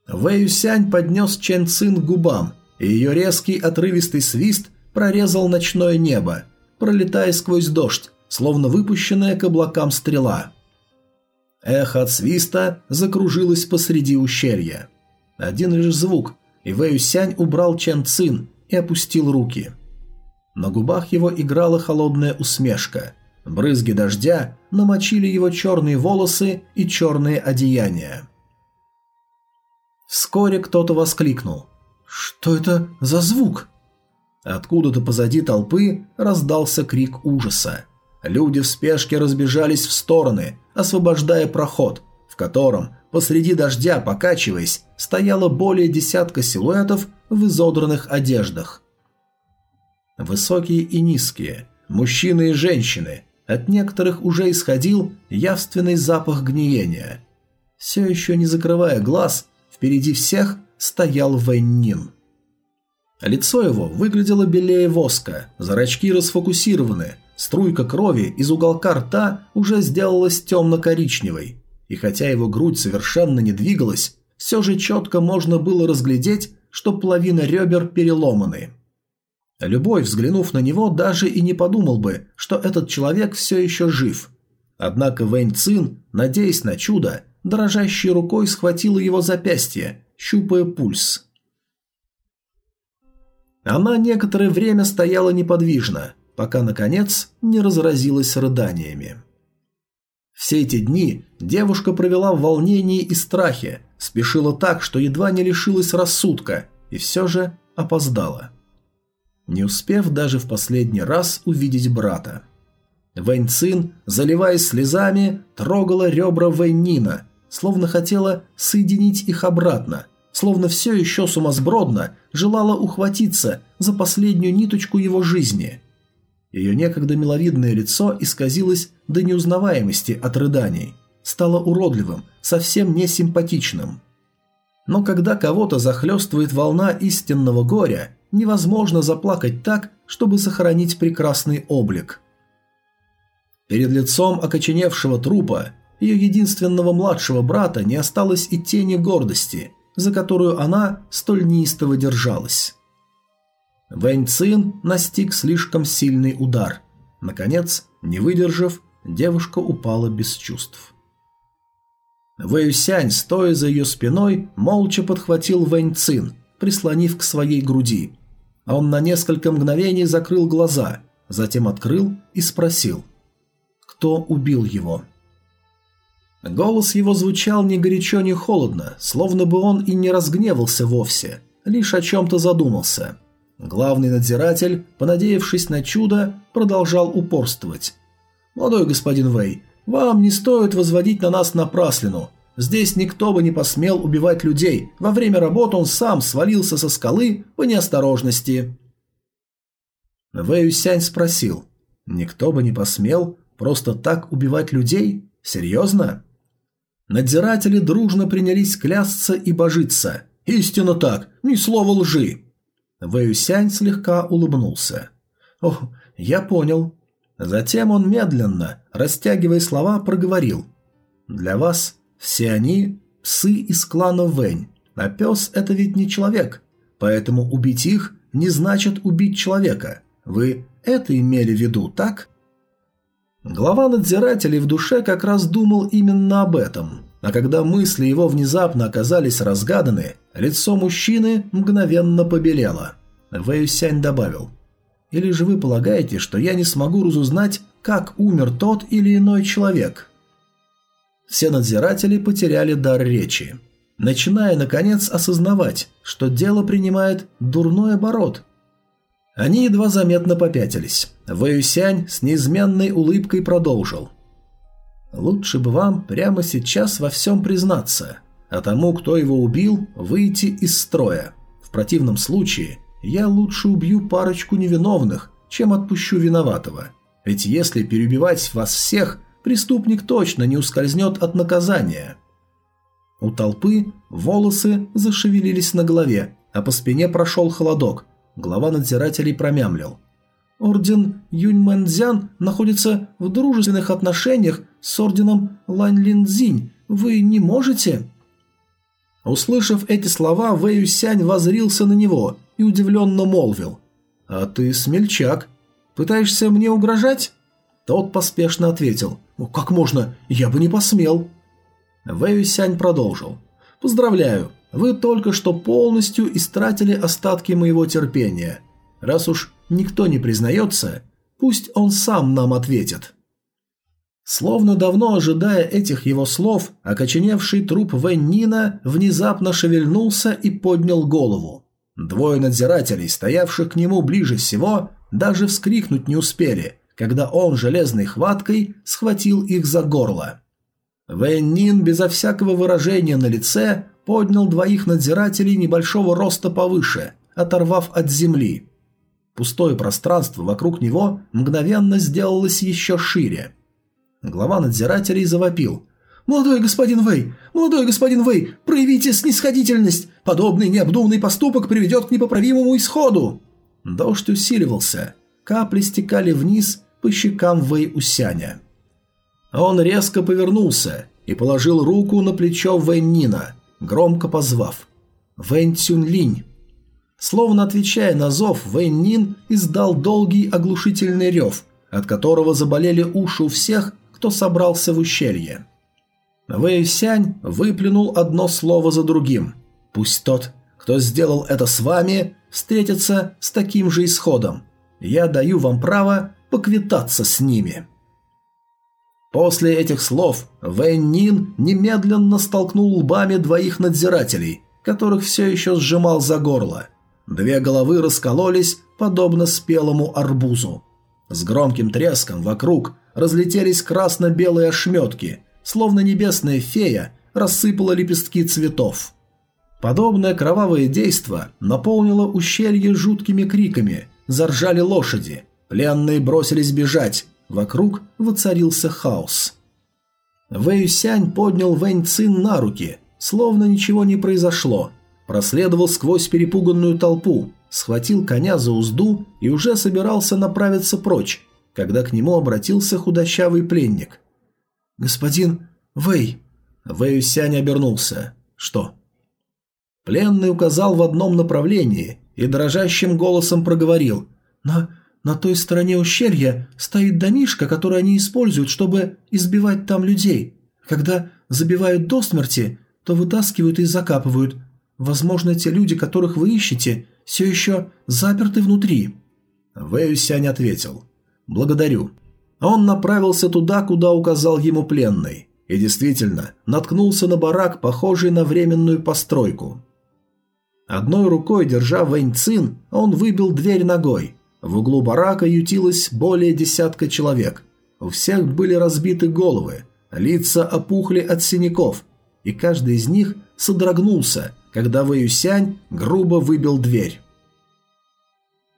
Вэй поднес Чен Цин к губам, и ее резкий отрывистый свист прорезал ночное небо, пролетая сквозь дождь, словно выпущенная к облакам стрела. Эхо от свиста закружилось посреди ущелья. Один лишь звук, и Вэй Сянь убрал Чен Цин и опустил руки. На губах его играла холодная усмешка. Брызги дождя намочили его черные волосы и черные одеяния. Вскоре кто-то воскликнул. «Что это за звук?» Откуда-то позади толпы раздался крик ужаса. Люди в спешке разбежались в стороны, освобождая проход, в котором, посреди дождя покачиваясь, стояло более десятка силуэтов в изодранных одеждах. Высокие и низкие, мужчины и женщины, от некоторых уже исходил явственный запах гниения. Все еще не закрывая глаз, впереди всех стоял Вэнь Лицо его выглядело белее воска, зрачки расфокусированы, струйка крови из уголка рта уже сделалась темно-коричневой, и хотя его грудь совершенно не двигалась, все же четко можно было разглядеть, что половина ребер переломаны. Любой, взглянув на него, даже и не подумал бы, что этот человек все еще жив. Однако Вэнь Цин, надеясь на чудо, дрожащей рукой схватила его запястье, щупая пульс. Она некоторое время стояла неподвижно, пока, наконец, не разразилась рыданиями. Все эти дни девушка провела в волнении и страхе, спешила так, что едва не лишилась рассудка, и все же опоздала. Не успев даже в последний раз увидеть брата. Вэнь Цин, заливаясь слезами, трогала ребра Вэнь словно хотела соединить их обратно, словно все еще сумасбродно желала ухватиться за последнюю ниточку его жизни. Ее некогда миловидное лицо исказилось до неузнаваемости от рыданий, стало уродливым, совсем не симпатичным. Но когда кого-то захлестывает волна истинного горя, невозможно заплакать так, чтобы сохранить прекрасный облик. Перед лицом окоченевшего трупа ее единственного младшего брата не осталось и тени гордости, за которую она столь неистово держалась. Вэнь Цин настиг слишком сильный удар. Наконец, не выдержав, девушка упала без чувств. Вэйюсянь, стоя за ее спиной, молча подхватил Вэнь Цин, прислонив к своей груди. А он на несколько мгновений закрыл глаза, затем открыл и спросил, кто убил его. Голос его звучал ни горячо, ни холодно, словно бы он и не разгневался вовсе, лишь о чем-то задумался. Главный надзиратель, понадеявшись на чудо, продолжал упорствовать. «Молодой господин Вэй, вам не стоит возводить на нас напраслину. Здесь никто бы не посмел убивать людей. Во время работы он сам свалился со скалы по неосторожности». Вэй Юсянь спросил. «Никто бы не посмел просто так убивать людей? Серьезно?» Надзиратели дружно принялись клясться и божиться. «Истинно так, ни слова лжи!» Вэюсянь слегка улыбнулся. «О, я понял». Затем он медленно, растягивая слова, проговорил. «Для вас все они – псы из клана Вэнь, а пес – это ведь не человек, поэтому убить их не значит убить человека. Вы это имели в виду, так?» Глава надзирателей в душе как раз думал именно об этом. А когда мысли его внезапно оказались разгаданы, лицо мужчины мгновенно побелело. Вэйюсянь добавил. «Или же вы полагаете, что я не смогу разузнать, как умер тот или иной человек?» Все надзиратели потеряли дар речи, начиная, наконец, осознавать, что дело принимает дурной оборот – они едва заметно попятились. Вэюсянь с неизменной улыбкой продолжил. «Лучше бы вам прямо сейчас во всем признаться, а тому, кто его убил, выйти из строя. В противном случае я лучше убью парочку невиновных, чем отпущу виноватого. Ведь если перебивать вас всех, преступник точно не ускользнет от наказания». У толпы волосы зашевелились на голове, а по спине прошел холодок – Глава надзирателей промямлил. Орден Юньмэнцзян находится в дружественных отношениях с орденом Ланьлинцзинь. Вы не можете?» Услышав эти слова, Вэй Юсянь возрился на него и удивленно молвил. «А ты смельчак. Пытаешься мне угрожать?» Тот поспешно ответил. «Ну, как можно? Я бы не посмел». Вэй Юсянь продолжил. «Поздравляю. Вы только что полностью истратили остатки моего терпения. Раз уж никто не признается, пусть он сам нам ответит». Словно давно ожидая этих его слов, окоченевший труп Вэннина внезапно шевельнулся и поднял голову. Двое надзирателей, стоявших к нему ближе всего, даже вскрикнуть не успели, когда он железной хваткой схватил их за горло. Вэннин безо всякого выражения на лице поднял двоих надзирателей небольшого роста повыше, оторвав от земли. Пустое пространство вокруг него мгновенно сделалось еще шире. Глава надзирателей завопил. «Молодой господин Вэй! Молодой господин Вэй! Проявите снисходительность! Подобный необдуманный поступок приведет к непоправимому исходу!» Дождь усиливался. Капли стекали вниз по щекам Вэй Усяня. Он резко повернулся и положил руку на плечо Вэнь громко позвав «Вэнь Цюнь Словно отвечая на зов, Вэнь Нин издал долгий оглушительный рев, от которого заболели уши у всех, кто собрался в ущелье. Вэй Сянь выплюнул одно слово за другим. «Пусть тот, кто сделал это с вами, встретится с таким же исходом. Я даю вам право поквитаться с ними». После этих слов Вэнь немедленно столкнул лбами двоих надзирателей, которых все еще сжимал за горло. Две головы раскололись, подобно спелому арбузу. С громким треском вокруг разлетелись красно-белые ошметки, словно небесная фея рассыпала лепестки цветов. Подобное кровавое действо наполнило ущелье жуткими криками, заржали лошади, пленные бросились бежать, вокруг воцарился хаос. Вэй Сянь поднял Вэнь Цин на руки, словно ничего не произошло, проследовал сквозь перепуганную толпу, схватил коня за узду и уже собирался направиться прочь, когда к нему обратился худощавый пленник. «Господин Вэй!» Вэй Сянь обернулся. «Что?» Пленный указал в одном направлении и дрожащим голосом проговорил. «На, на той стороне ущелья стоит домишка, который они используют, чтобы избивать там людей. Когда забивают до смерти, то вытаскивают и закапывают. Возможно, те люди, которых вы ищете, все еще заперты внутри». Вэйюсянь ответил. «Благодарю». Он направился туда, куда указал ему пленный, и действительно наткнулся на барак, похожий на временную постройку. Одной рукой, держа Вэнь Цин, он выбил дверь ногой. В углу барака ютилось более десятка человек. У всех были разбиты головы, лица опухли от синяков, и каждый из них содрогнулся, когда Вэюсянь грубо выбил дверь.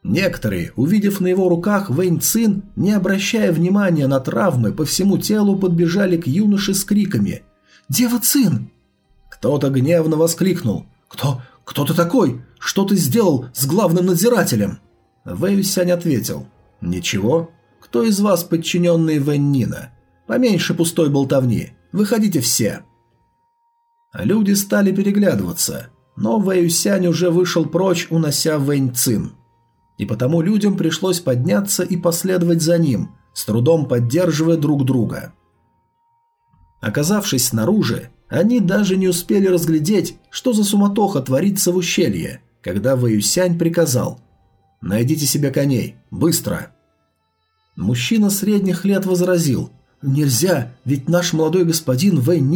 Некоторые, увидев на его руках Вэнь Цин, не обращая внимания на травмы, по всему телу подбежали к юноше с криками «Дева Цин!». Кто-то гневно воскликнул «Кто? «Кто ты такой? Что ты сделал с главным надзирателем?» Вэйюсянь ответил. «Ничего. Кто из вас подчиненный Вэньнина? Поменьше пустой болтовни. Выходите все». Люди стали переглядываться, но Вэйюсянь уже вышел прочь, унося Вэнь Цин. И потому людям пришлось подняться и последовать за ним, с трудом поддерживая друг друга. Оказавшись снаружи, они даже не успели разглядеть, что за суматоха творится в ущелье, когда Вэюсянь приказал «Найдите себе коней, быстро!». Мужчина средних лет возразил «Нельзя, ведь наш молодой господин Вэнь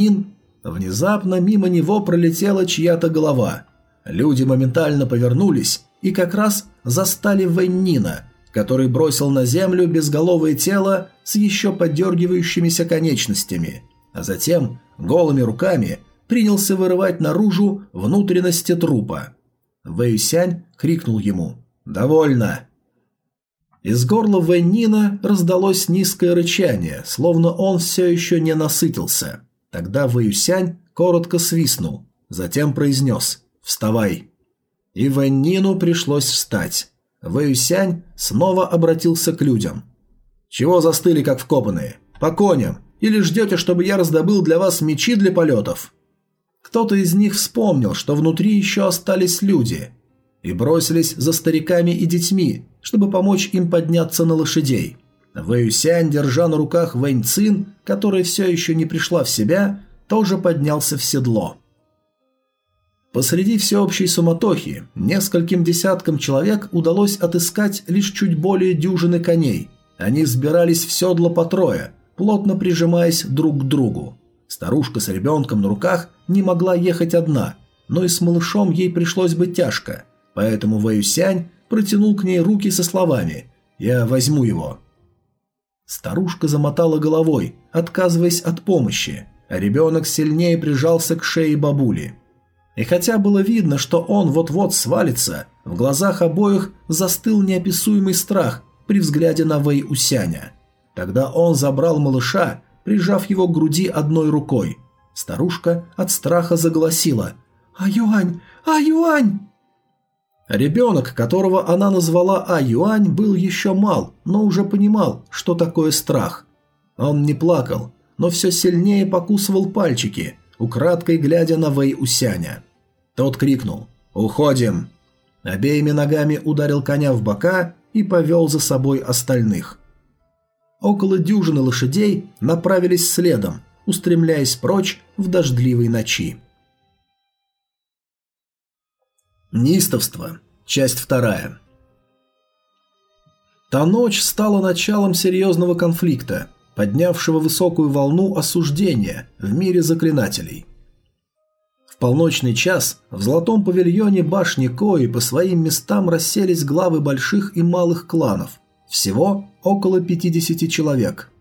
Внезапно мимо него пролетела чья-то голова. Люди моментально повернулись и как раз застали Вэньнина, который бросил на землю безголовое тело с еще подергивающимися конечностями, а затем голыми руками принялся вырывать наружу внутренности трупа. Вэйсянь крикнул ему «Довольно!». Из горла Вэньнина раздалось низкое рычание, словно он все еще не насытился. Тогда Вэйсянь коротко свистнул, затем произнес «Вставай!». И Вэньнину пришлось встать. Вэйсянь снова обратился к людям. «Чего застыли, как вкопанные? По коням! Или ждете, чтобы я раздобыл для вас мечи для полетов?» Кто-то из них вспомнил, что внутри еще остались люди, и бросились за стариками и детьми, чтобы помочь им подняться на лошадей. Вэюсянь, держа на руках Вэнь Цин, которая все еще не пришла в себя, тоже поднялся в седло. Посреди всеобщей суматохи нескольким десяткам человек удалось отыскать лишь чуть более дюжины коней. Они сбирались в седло по трое, плотно прижимаясь друг к другу. Старушка с ребенком на руках не могла ехать одна, но и с малышом ей пришлось бы тяжко, поэтому Вэюсянь протянул к ней руки со словами «Я возьму его». Старушка замотала головой, отказываясь от помощи, а ребенок сильнее прижался к шее бабули. И хотя было видно, что он вот-вот свалится, в глазах обоих застыл неописуемый страх при взгляде на Вэй Усяня. Тогда он забрал малыша, прижав его к груди одной рукой. Старушка от страха заголосила «А-Юань! А-Юань!» Ребенок, которого она назвала А-Юань, был еще мал, но уже понимал, что такое страх. Он не плакал, но все сильнее покусывал пальчики, украдкой глядя на Вэй Усяня. Тот крикнул «Уходим!». Обеими ногами ударил коня в бока и повел за собой остальных. Около дюжины лошадей направились следом, устремляясь прочь в дождливой ночи. Неистовство. Часть вторая. Та ночь стала началом серьезного конфликта, поднявшего высокую волну осуждения в мире заклинателей. В полночный час в золотом павильоне башни Кои по своим местам расселись главы больших и малых кланов, всего около 50 человек.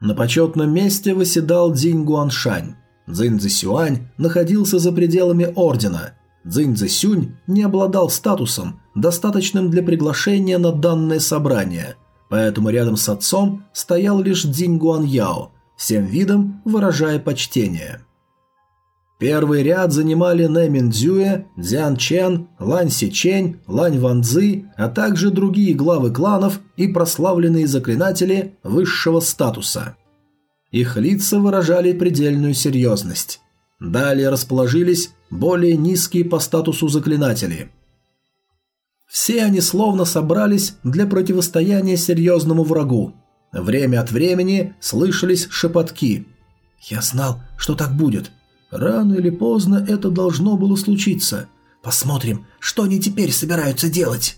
На почетном месте восседал Дзинь Гуаншань. Цзинь Цзисюань находился за пределами ордена – Цзинь Цзэсюнь не обладал статусом, достаточным для приглашения на данное собрание, поэтому рядом с отцом стоял лишь Цзинь Гуаньяо, всем видом выражая почтение. Первый ряд занимали Нэмин Цзюэ, Дзян Чен, Лань Си Чень, Лань Ван Цзы, а также другие главы кланов и прославленные заклинатели высшего статуса. Их лица выражали предельную серьезность. Далее расположились более низкие по статусу заклинатели. Все они словно собрались для противостояния серьезному врагу. Время от времени слышались шепотки. «Я знал, что так будет. Рано или поздно это должно было случиться. Посмотрим, что они теперь собираются делать».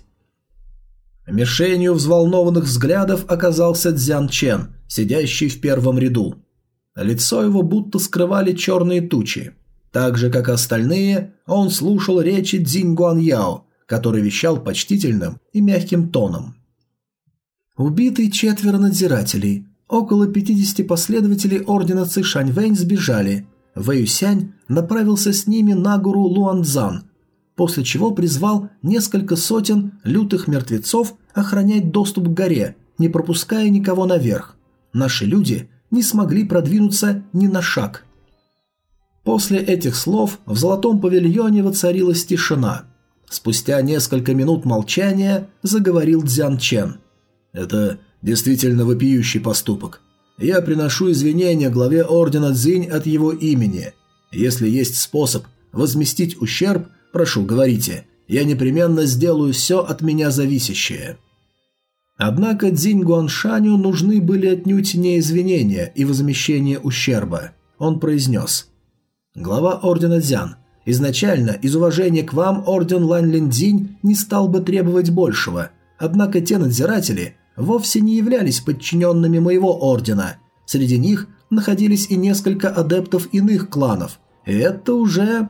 Мишенью взволнованных взглядов оказался Дзян Чен, сидящий в первом ряду. Лицо его будто скрывали черные тучи. Так же, как остальные, он слушал речи Цзинь Гуаньяо, который вещал почтительным и мягким тоном. Убитые четверо надзирателей. Около 50 последователей ордена Цишаньвэнь сбежали. Вэюсянь направился с ними на гору Луанцзан, после чего призвал несколько сотен лютых мертвецов охранять доступ к горе, не пропуская никого наверх. Наши люди не смогли продвинуться ни на шаг. После этих слов в золотом павильоне воцарилась тишина. Спустя несколько минут молчания заговорил Дзян Чен. «Это действительно вопиющий поступок. Я приношу извинения главе Ордена Цзинь от его имени. Если есть способ возместить ущерб, прошу, говорите. Я непременно сделаю все от меня зависящее». Однако Дзинь Гуаншаню нужны были отнюдь не извинения и возмещение ущерба. Он произнес «Глава Ордена Дзян, изначально из уважения к вам Орден Лань Линдзинь не стал бы требовать большего, однако те надзиратели вовсе не являлись подчиненными моего Ордена. Среди них находились и несколько адептов иных кланов. Это уже...»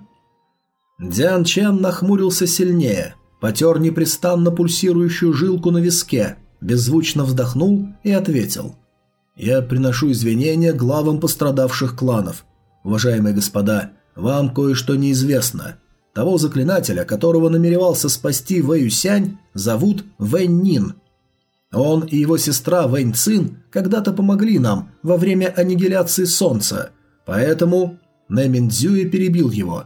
Дзян Чен нахмурился сильнее, потер непрестанно пульсирующую жилку на виске – беззвучно вздохнул и ответил. «Я приношу извинения главам пострадавших кланов. Уважаемые господа, вам кое-что неизвестно. Того заклинателя, которого намеревался спасти Вэюсянь, зовут Вэнь Нин. Он и его сестра Вэнь Цин когда-то помогли нам во время аннигиляции Солнца, поэтому Нэмин Цзюэ перебил его.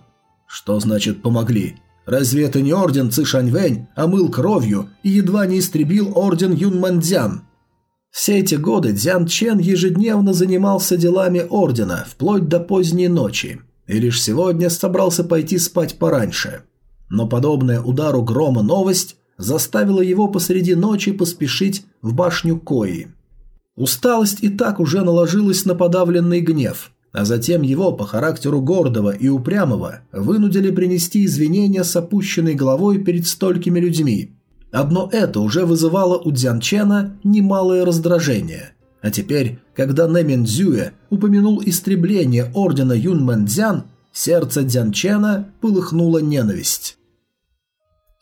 Что значит «помогли»? Разве это не орден Цишаньвэнь омыл кровью и едва не истребил орден Юнмандзян? Все эти годы Дзян Чен ежедневно занимался делами ордена, вплоть до поздней ночи, и лишь сегодня собрался пойти спать пораньше. Но подобная удару грома новость заставила его посреди ночи поспешить в башню Кои. Усталость и так уже наложилась на подавленный гнев – а затем его по характеру гордого и упрямого вынудили принести извинения с опущенной головой перед столькими людьми. Одно это уже вызывало у Дзянчена немалое раздражение. А теперь, когда Нэмин Цзюэ упомянул истребление ордена Юнмэн Дзян, сердце Дзянчена полыхнула ненависть.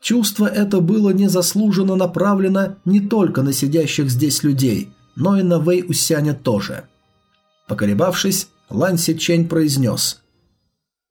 Чувство это было незаслуженно направлено не только на сидящих здесь людей, но и на Вэй Усяня тоже. Поколебавшись, Лан Сичень произнес.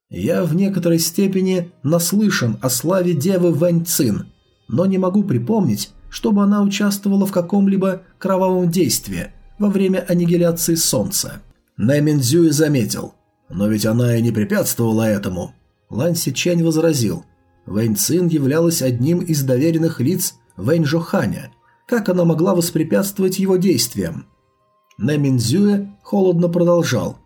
Я в некоторой степени наслышан о славе девы Вэнь Цин, но не могу припомнить, чтобы она участвовала в каком-либо кровавом действии во время аннигиляции Солнца. Нэмин Цзюй заметил. Но ведь она и не препятствовала этому. Лань Сичень возразил. Вэнь Цин являлась одним из доверенных лиц Вэнь Жоханя. Как она могла воспрепятствовать его действиям? Нэмин Цзюэ холодно продолжал.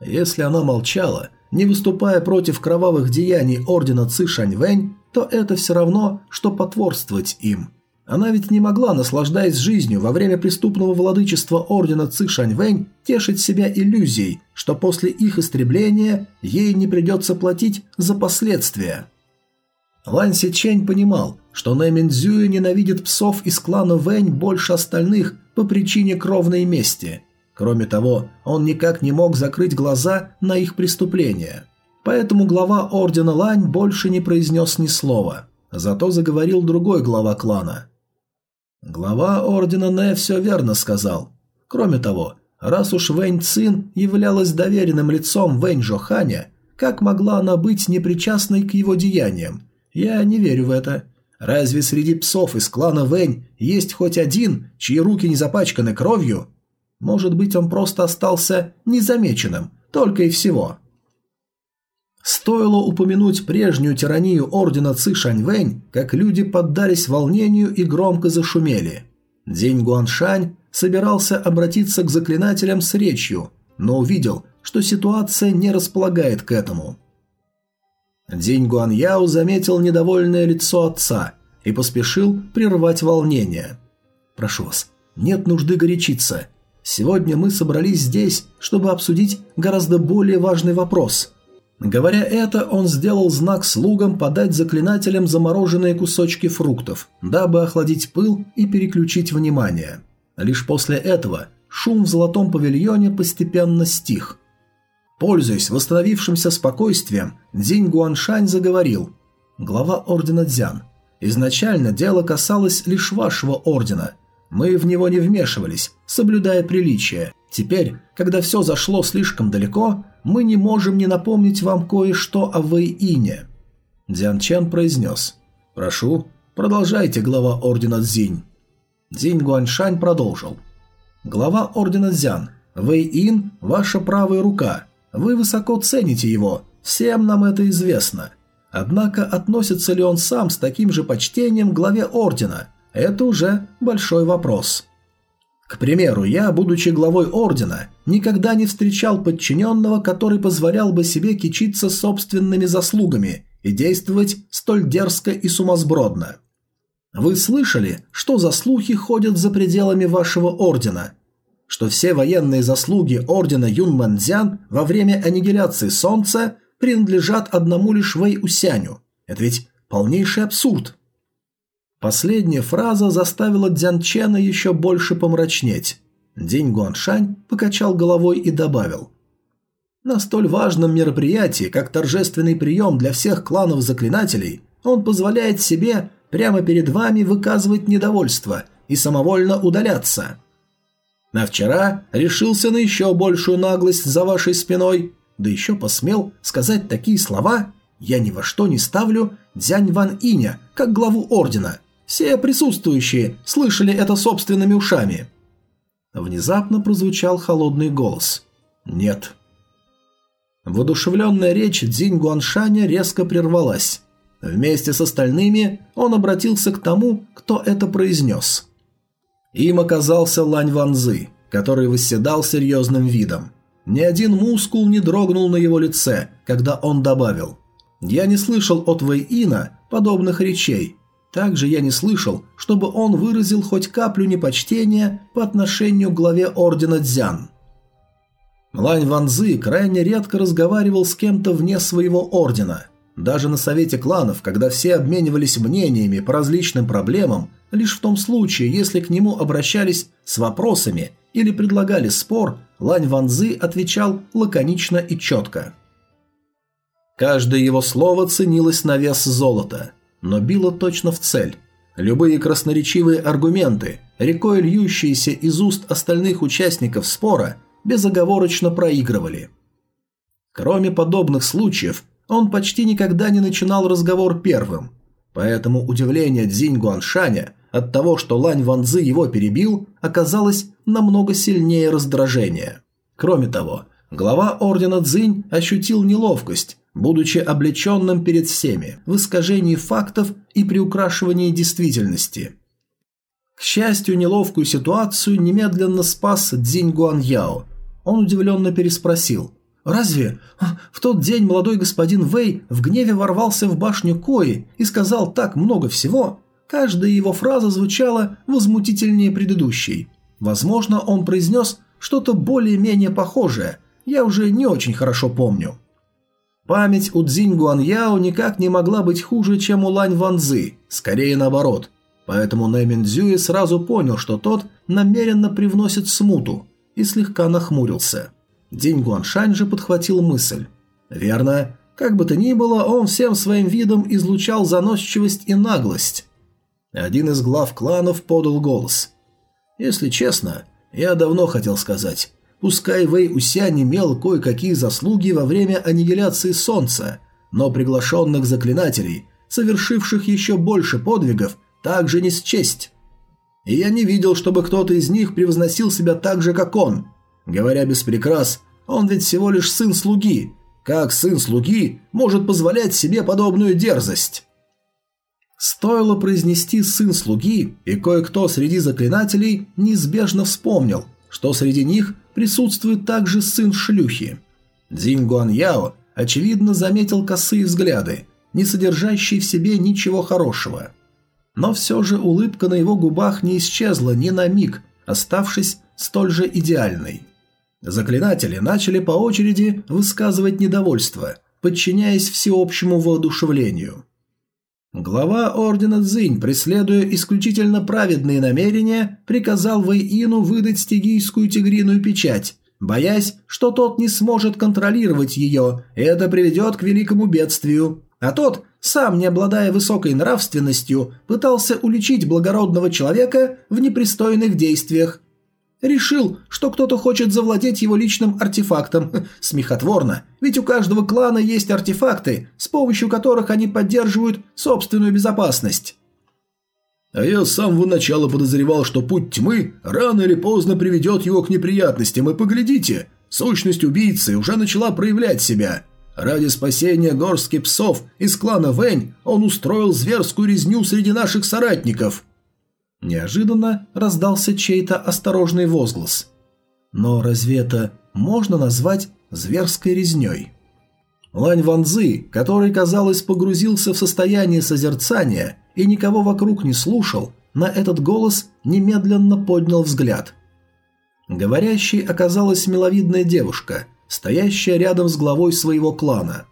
Если она молчала, не выступая против кровавых деяний ордена Ци Шаньвэнь, то это все равно, что потворствовать им. Она ведь не могла, наслаждаясь жизнью во время преступного владычества ордена Ци Шаньвэнь, тешить себя иллюзией, что после их истребления ей не придется платить за последствия. Лань Сичень понимал, что Нэмин Цзюэ ненавидит псов из клана Вэнь больше остальных по причине кровной мести – Кроме того, он никак не мог закрыть глаза на их преступления. Поэтому глава Ордена Лань больше не произнес ни слова. Зато заговорил другой глава клана. Глава Ордена Не все верно сказал. Кроме того, раз уж Вэнь Цин являлась доверенным лицом Вэнь Жоханя, как могла она быть непричастной к его деяниям? Я не верю в это. Разве среди псов из клана Вэнь есть хоть один, чьи руки не запачканы кровью? Может быть, он просто остался незамеченным, только и всего. Стоило упомянуть прежнюю тиранию ордена Ци Шаньвэнь, как люди поддались волнению и громко зашумели. День Гуаншань собирался обратиться к заклинателям с речью, но увидел, что ситуация не располагает к этому. День Гуаньяо заметил недовольное лицо отца и поспешил прервать волнение. «Прошу вас, нет нужды горячиться. Сегодня мы собрались здесь, чтобы обсудить гораздо более важный вопрос. Говоря это, он сделал знак слугам подать заклинателям замороженные кусочки фруктов, дабы охладить пыл и переключить внимание. Лишь после этого шум в золотом павильоне постепенно стих. Пользуясь восстановившимся спокойствием, Дзинь Гуаншань заговорил. Глава ордена Дзян. Изначально дело касалось лишь вашего ордена – мы в него не вмешивались, соблюдая приличие. Теперь, когда все зашло слишком далеко, мы не можем не напомнить вам кое-что о Вэй-Ине». Дзян Чен произнес. «Прошу, продолжайте, глава ордена Цзинь». Цзинь Гуаньшань продолжил. «Глава ордена Цзян, Вэй-Ин – ваша правая рука. Вы высоко цените его, всем нам это известно. Однако относится ли он сам с таким же почтением к главе ордена – это уже большой вопрос. К примеру, я, будучи главой ордена, никогда не встречал подчиненного, который позволял бы себе кичиться собственными заслугами и действовать столь дерзко и сумасбродно. Вы слышали, что за слухи ходят за пределами вашего ордена? Что все военные заслуги ордена Юнмэнцзян во время аннигиляции Солнца принадлежат одному лишь Вэй Усяню. Это ведь полнейший абсурд. Последняя фраза заставила Дзян Чена еще больше помрачнеть. День Гуаншань покачал головой и добавил. На столь важном мероприятии, как торжественный прием для всех кланов заклинателей, он позволяет себе прямо перед вами выказывать недовольство и самовольно удаляться. На вчера решился на еще большую наглость за вашей спиной, да еще посмел сказать такие слова «Я ни во что не ставлю Дзянь Ван Иня, как главу ордена», все присутствующие слышали это собственными ушами. Внезапно прозвучал холодный голос. «Нет». Водушевленная речь Дзинь Гуаншаня резко прервалась. Вместе с остальными он обратился к тому, кто это произнес. Им оказался Лань Ванзы, который восседал серьезным видом. Ни один мускул не дрогнул на его лице, когда он добавил «Я не слышал от Вэйина подобных речей, также я не слышал, чтобы он выразил хоть каплю непочтения по отношению к главе ордена Дзян. Лань Ванзы крайне редко разговаривал с кем-то вне своего ордена. Даже на совете кланов, когда все обменивались мнениями по различным проблемам, лишь в том случае, если к нему обращались с вопросами или предлагали спор, Лань Ванзы отвечал лаконично и четко. Каждое его слово ценилось на вес золота – но било точно в цель. Любые красноречивые аргументы, рекой льющиеся из уст остальных участников спора, безоговорочно проигрывали. Кроме подобных случаев, он почти никогда не начинал разговор первым. Поэтому удивление Цзинь Гуаншаня от того, что Лань Ванзы его перебил, оказалось намного сильнее раздражения. Кроме того, глава ордена Цзинь ощутил неловкость, будучи облеченным перед всеми в искажении фактов и приукрашивании действительности. К счастью, неловкую ситуацию немедленно спас Цзинь Гуаньяо. Он удивленно переспросил. «Разве в тот день молодой господин Вэй в гневе ворвался в башню Кои и сказал так много всего?» Каждая его фраза звучала возмутительнее предыдущей. Возможно, он произнес что-то более-менее похожее, я уже не очень хорошо помню. Память у Цзинь Гуаньяо никак не могла быть хуже, чем у Лань Ванзы, скорее наоборот. Поэтому Нэмин Цзюи сразу понял, что тот намеренно привносит смуту, и слегка нахмурился. Динь Гуаншань же подхватил мысль. «Верно. Как бы то ни было, он всем своим видом излучал заносчивость и наглость. Один из глав кланов подал голос. «Если честно, я давно хотел сказать. Пускай Вэй Усянь имел кое-какие заслуги во время аннигиляции Солнца, но приглашенных заклинателей, совершивших еще больше подвигов, также не счесть. И я не видел, чтобы кто-то из них превозносил себя так же, как он. Говоря без прикрас, он ведь всего лишь сын слуги. Как сын слуги может позволять себе подобную дерзость?» Стоило произнести «сын слуги», и кое-кто среди заклинателей неизбежно вспомнил, что среди них присутствует также сын шлюхи. Дзинь Гуаньяо, очевидно, заметил косые взгляды, не содержащие в себе ничего хорошего. Но все же улыбка на его губах не исчезла ни на миг, оставшись столь же идеальной. Заклинатели начали по очереди высказывать недовольство, подчиняясь всеобщему воодушевлению – Глава ордена Цзинь, преследуя исключительно праведные намерения, приказал Вэйину выдать стигийскую тигриную печать, боясь, что тот не сможет контролировать ее, и это приведет к великому бедствию. А тот, сам не обладая высокой нравственностью, пытался уличить благородного человека в непристойных действиях, Решил, что кто-то хочет завладеть его личным артефактом. Смехотворно, ведь у каждого клана есть артефакты, с помощью которых они поддерживают собственную безопасность. А я с самого начала подозревал, что путь тьмы рано или поздно приведет его к неприятностям, и поглядите, сущность убийцы уже начала проявлять себя. Ради спасения горстки псов из клана Вэнь он устроил зверскую резню среди наших соратников – Неожиданно раздался чей-то осторожный возглас. Но разве это можно назвать зверской резней? Лань Ванзы, который, казалось, погрузился в состояние созерцания и никого вокруг не слушал, на этот голос немедленно поднял взгляд. Говорящей оказалась миловидная девушка, стоящая рядом с главой своего клана.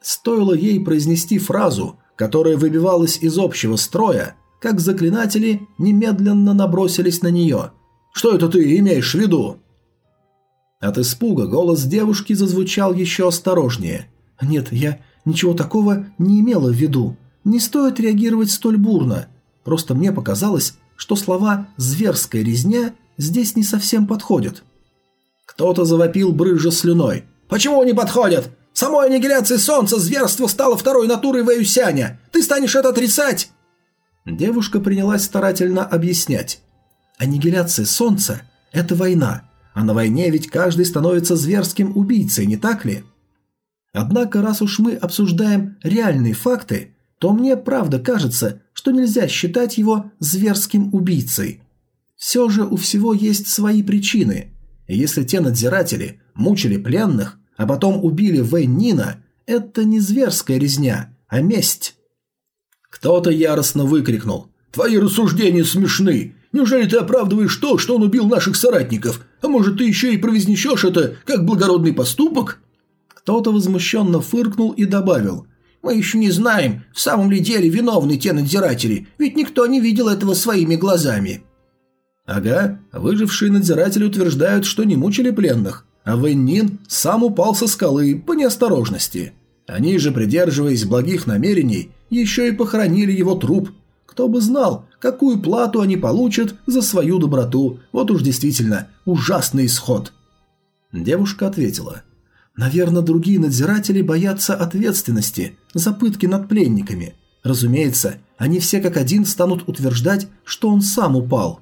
Стоило ей произнести фразу, которая выбивалась из общего строя, как заклинатели немедленно набросились на нее. «Что это ты имеешь в виду?» От испуга голос девушки зазвучал еще осторожнее. «Нет, я ничего такого не имела в виду. Не стоит реагировать столь бурно. Просто мне показалось, что слова «зверская резня» здесь не совсем подходят». Кто-то завопил брызжа слюной. «Почему не подходят? Самой аннигиляции солнца зверство стало второй натурой Вэюсяня. Ты станешь это отрицать?» Девушка принялась старательно объяснять. Аннигиляция Солнца – это война, а на войне ведь каждый становится зверским убийцей, не так ли? Однако, раз уж мы обсуждаем реальные факты, то мне правда кажется, что нельзя считать его зверским убийцей. Все же у всего есть свои причины. Если те надзиратели мучили пленных, а потом убили Вэнь Нина, это не зверская резня, а месть. Кто-то яростно выкрикнул. «Твои рассуждения смешны! Неужели ты оправдываешь то, что он убил наших соратников? А может, ты еще и произнесешь это как благородный поступок?» Кто-то возмущенно фыркнул и добавил. «Мы еще не знаем, в самом ли деле виновны те надзиратели, ведь никто не видел этого своими глазами». Ага, выжившие надзиратели утверждают, что не мучили пленных, а Вэнь сам упал со скалы по неосторожности. Они же, придерживаясь благих намерений, еще и похоронили его труп. Кто бы знал, какую плату они получат за свою доброту. Вот уж действительно ужасный исход. Девушка ответила. Наверное, другие надзиратели боятся ответственности за пытки над пленниками. Разумеется, они все как один станут утверждать, что он сам упал.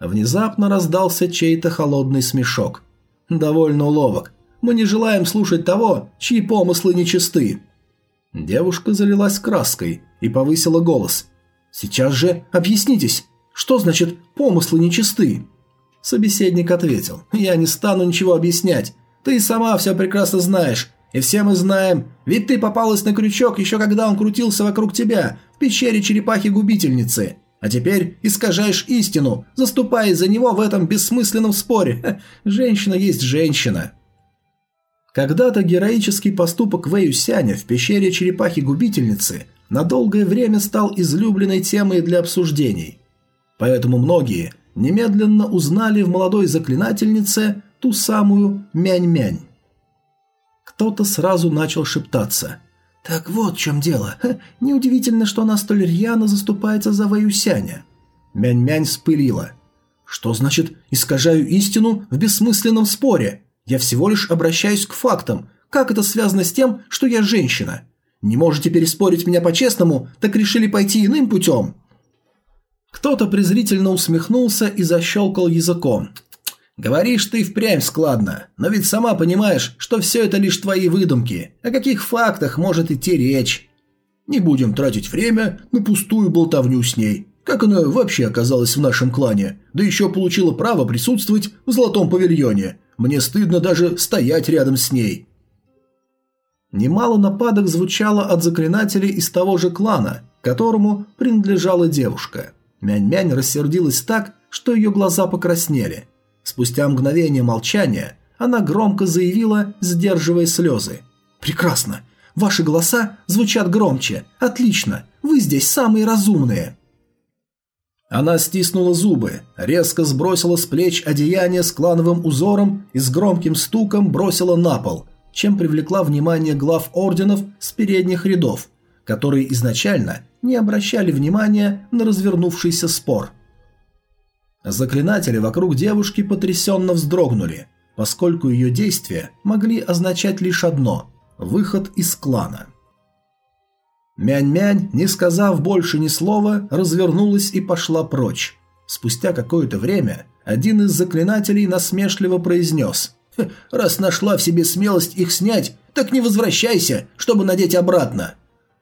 Внезапно раздался чей-то холодный смешок. «Довольно уловок. Мы не желаем слушать того, чьи помыслы нечисты». Девушка залилась краской и повысила голос. «Сейчас же объяснитесь, что значит «помыслы нечисты»?» Собеседник ответил. «Я не стану ничего объяснять. Ты сама все прекрасно знаешь. И все мы знаем, ведь ты попалась на крючок еще когда он крутился вокруг тебя в пещере черепахи-губительницы. А теперь искажаешь истину, заступая за него в этом бессмысленном споре. Женщина есть женщина. Когда-то героический поступок Вэюсяня в пещере черепахи-губительницы на долгое время стал излюбленной темой для обсуждений. Поэтому многие немедленно узнали в молодой заклинательнице ту самую Мянь-Мянь. Кто-то сразу начал шептаться. «Так вот в чем дело. Ха, неудивительно, что она столь рьяно заступается за Ваюсяня». Мянь-Мянь вспылила. «Что значит «искажаю истину» в бессмысленном споре? Я всего лишь обращаюсь к фактам. Как это связано с тем, что я женщина? Не можете переспорить меня по-честному, так решили пойти иным путем?» Кто-то презрительно усмехнулся и защелкал языком. «Говоришь ты впрямь складно, но ведь сама понимаешь, что все это лишь твои выдумки. О каких фактах может идти речь?» «Не будем тратить время на пустую болтовню с ней. Как она вообще оказалась в нашем клане? Да еще получила право присутствовать в Золотом павильоне. Мне стыдно даже стоять рядом с ней». Немало нападок звучало от заклинателей из того же клана, которому принадлежала девушка. Мянь-Мянь рассердилась так, что ее глаза покраснели. Спустя мгновение молчания она громко заявила, сдерживая слезы. «Прекрасно! Ваши голоса звучат громче. Отлично! Вы здесь самые разумные!» Она стиснула зубы, резко сбросила с плеч одеяние с клановым узором и с громким стуком бросила на пол, чем привлекла внимание глав орденов с передних рядов, которые изначально не обращали внимания на развернувшийся спор. Заклинатели вокруг девушки потрясенно вздрогнули, поскольку ее действия могли означать лишь одно – выход из клана. Мянь-мянь, не сказав больше ни слова, развернулась и пошла прочь. Спустя какое-то время один из заклинателей насмешливо произнес «Раз нашла в себе смелость их снять, так не возвращайся, чтобы надеть обратно».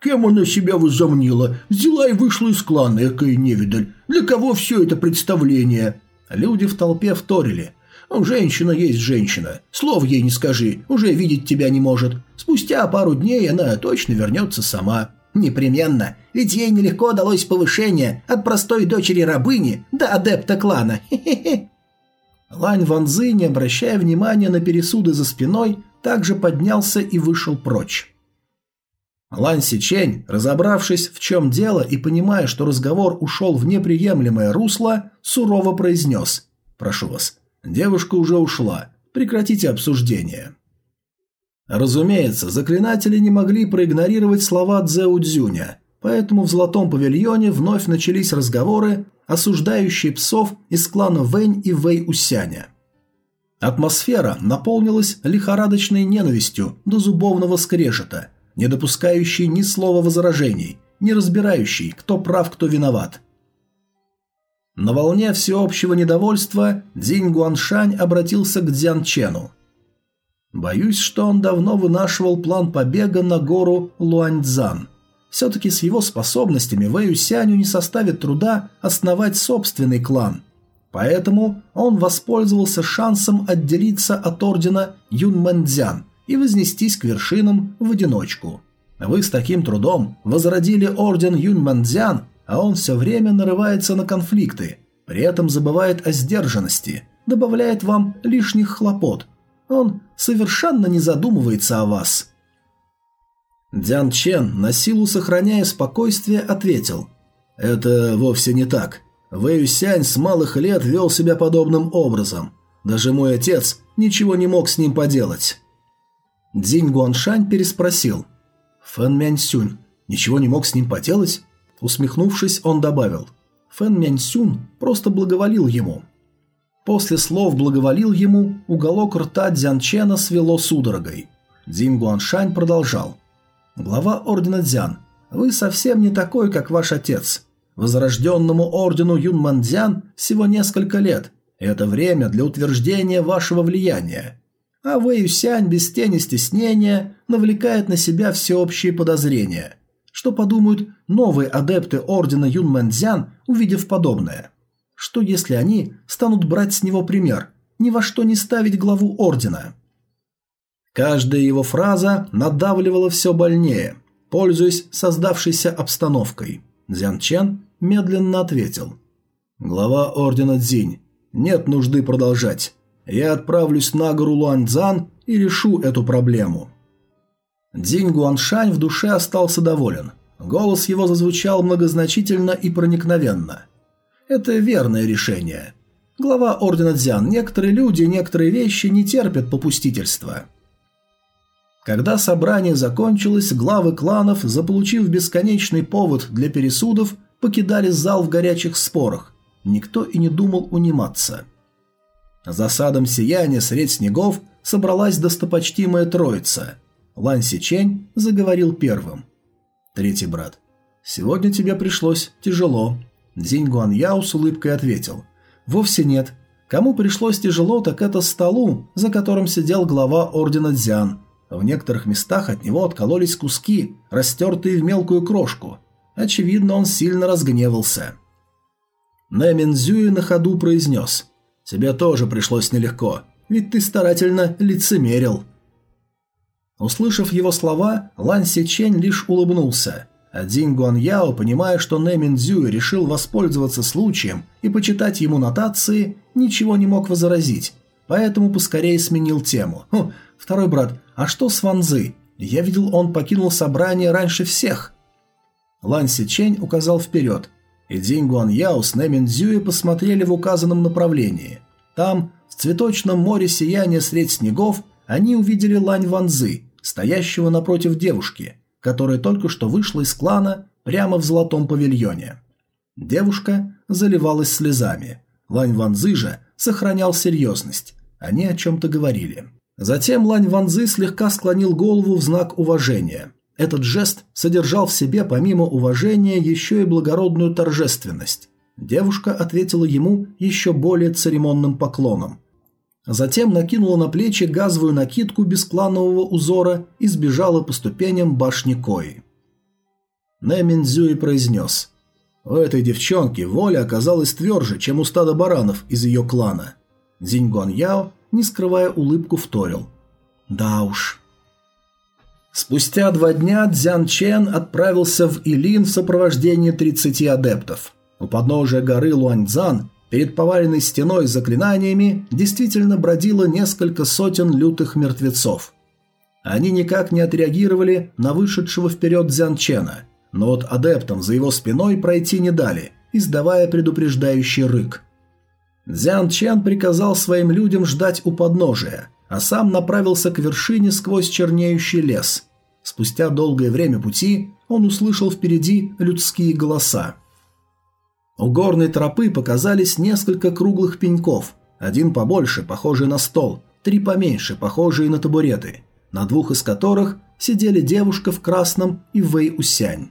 «Кем она себя возомнила? Взяла и вышла из клана, экая невидаль. Для кого все это представление?» Люди в толпе вторили. «Женщина есть женщина. Слов ей не скажи, уже видеть тебя не может. Спустя пару дней она точно вернется сама». Непременно, ведь ей нелегко удалось повышение от простой дочери рабыни до адепта клана. Хе-хе-хе. Лань Ванзы, не обращая внимания на пересуды за спиной, также поднялся и вышел прочь. Лань Сичень, разобравшись, в чем дело и понимая, что разговор ушел в неприемлемое русло, сурово произнес «Прошу вас, девушка уже ушла, прекратите обсуждение». Разумеется, заклинатели не могли проигнорировать слова Цзэу Цзюня, поэтому в Золотом павильоне вновь начались разговоры, осуждающие псов из клана Вэнь и Вэй Усяня. Атмосфера наполнилась лихорадочной ненавистью до зубовного скрежета, не допускающей ни слова возражений, не разбирающей, кто прав, кто виноват. На волне всеобщего недовольства Дзинь Гуаншань обратился к Дзян Чену. Боюсь, что он давно вынашивал план побега на гору Луаньцзан. Все-таки с его способностями Вэю Сяню не составит труда основать собственный клан. Поэтому он воспользовался шансом отделиться от ордена Юнмэнцзян и вознестись к вершинам в одиночку. Вы с таким трудом возродили орден Юнмэнцзян, а он все время нарывается на конфликты, при этом забывает о сдержанности, добавляет вам лишних хлопот – он совершенно не задумывается о вас». Дзян Чен, на силу сохраняя спокойствие, ответил. «Это вовсе не так. Вэй Сянь с малых лет вел себя подобным образом. Даже мой отец ничего не мог с ним поделать». Дзинь Гуаншань переспросил. «Фэн Мяньсюнь ничего не мог с ним поделать?» Усмехнувшись, он добавил. Фэн Мяньсюнь просто благоволил ему. После слов благоволил ему, уголок рта Дзянчена свело судорогой. Дин Гуаншань продолжал. «Глава ордена Дзян, вы совсем не такой, как ваш отец. Возрожденному ордену Юнмандзян всего несколько лет. Это время для утверждения вашего влияния. А Вэй Юсянь без тени стеснения навлекает на себя всеобщие подозрения. Что подумают новые адепты ордена Юнмандзян, увидев подобное? Что если они станут брать с него пример, ни во что не ставить главу ордена? Каждая его фраза надавливала все больнее, пользуясь создавшейся обстановкой. Дзян Чен медленно ответил. «Глава ордена Цзинь, нет нужды продолжать. Я отправлюсь на гору Луанцзан и решу эту проблему». Динь Гуаншань в душе остался доволен. Голос его зазвучал многозначительно и проникновенно. Это верное решение. Глава ордена Дзян, некоторые люди, некоторые вещи не терпят попустительства. Когда собрание закончилось, главы кланов, заполучив бесконечный повод для пересудов, покидали зал в горячих спорах. Никто и не думал униматься. За садом сияния средь снегов собралась достопочтимая троица. Лан Сичень заговорил первым. Третий брат. «Сегодня тебе пришлось тяжело». Дзинь Гуан Яо с улыбкой ответил. «Вовсе нет. Кому пришлось тяжело, так это столу, за которым сидел глава ордена Дзян. В некоторых местах от него откололись куски, растертые в мелкую крошку. Очевидно, он сильно разгневался. Нэмин Зюи на ходу произнес. «Тебе тоже пришлось нелегко, ведь ты старательно лицемерил». Услышав его слова, Лан Сичень лишь улыбнулся, а Дин Гуан Яо, понимая, что Нэмин Зюи решил воспользоваться случаем и почитать ему нотации, ничего не мог возразить, поэтому поскорее сменил тему. «Хм, второй брат, а что с Ванзы? Я видел, он покинул собрание раньше всех». Лан Сичень указал вперед, и Динь Гуан Яо с Нэмин Цзюи посмотрели в указанном направлении. Там, в цветочном море сияния средь снегов, они увидели Лань Ванзы, стоящего напротив девушки, которая только что вышла из клана прямо в золотом павильоне. Девушка заливалась слезами. Лань Ванзы же сохранял серьезность. Они о чем-то говорили. Затем Лань Ванзы слегка склонил голову в знак уважения. Этот жест содержал в себе помимо уважения еще и благородную торжественность. Девушка ответила ему еще более церемонным поклоном. Затем накинула на плечи газовую накидку без кланового узора и сбежала по ступеням башни Кои. Нэмин произнес. У этой девчонки воля оказалась тверже, чем у стада баранов из ее клана. Зиньгуан Яо, не скрывая улыбку, вторил. Да уж, Спустя два дня Дзян Чен отправился в Илин в сопровождении 30 адептов. У подножия горы Луаньцзан перед поваленной стеной с заклинаниями действительно бродило несколько сотен лютых мертвецов. Они никак не отреагировали на вышедшего вперед Дзян Чена, но вот адептам за его спиной пройти не дали, издавая предупреждающий рык. Дзян Чен приказал своим людям ждать у подножия, а сам направился к вершине сквозь чернеющий лес – Спустя долгое время пути он услышал впереди людские голоса. У горной тропы показались несколько круглых пеньков, один побольше, похожий на стол, три поменьше, похожие на табуреты, на двух из которых сидели девушка в красном и Вэй Усянь.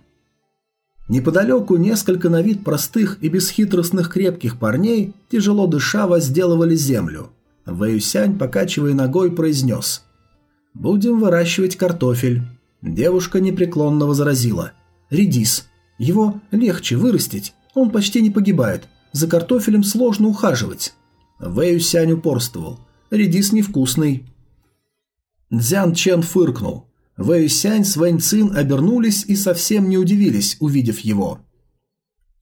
Неподалеку несколько на вид простых и бесхитростных крепких парней, тяжело дыша, возделывали землю. Вэй Усянь, покачивая ногой, произнес «Будем выращивать картофель». Девушка непреклонно возразила. «Редис. Его легче вырастить, он почти не погибает. За картофелем сложно ухаживать». Вэю Сянь упорствовал. «Редис невкусный». Дзян Чен фыркнул. Вэю Сянь с Вэнь Цин обернулись и совсем не удивились, увидев его.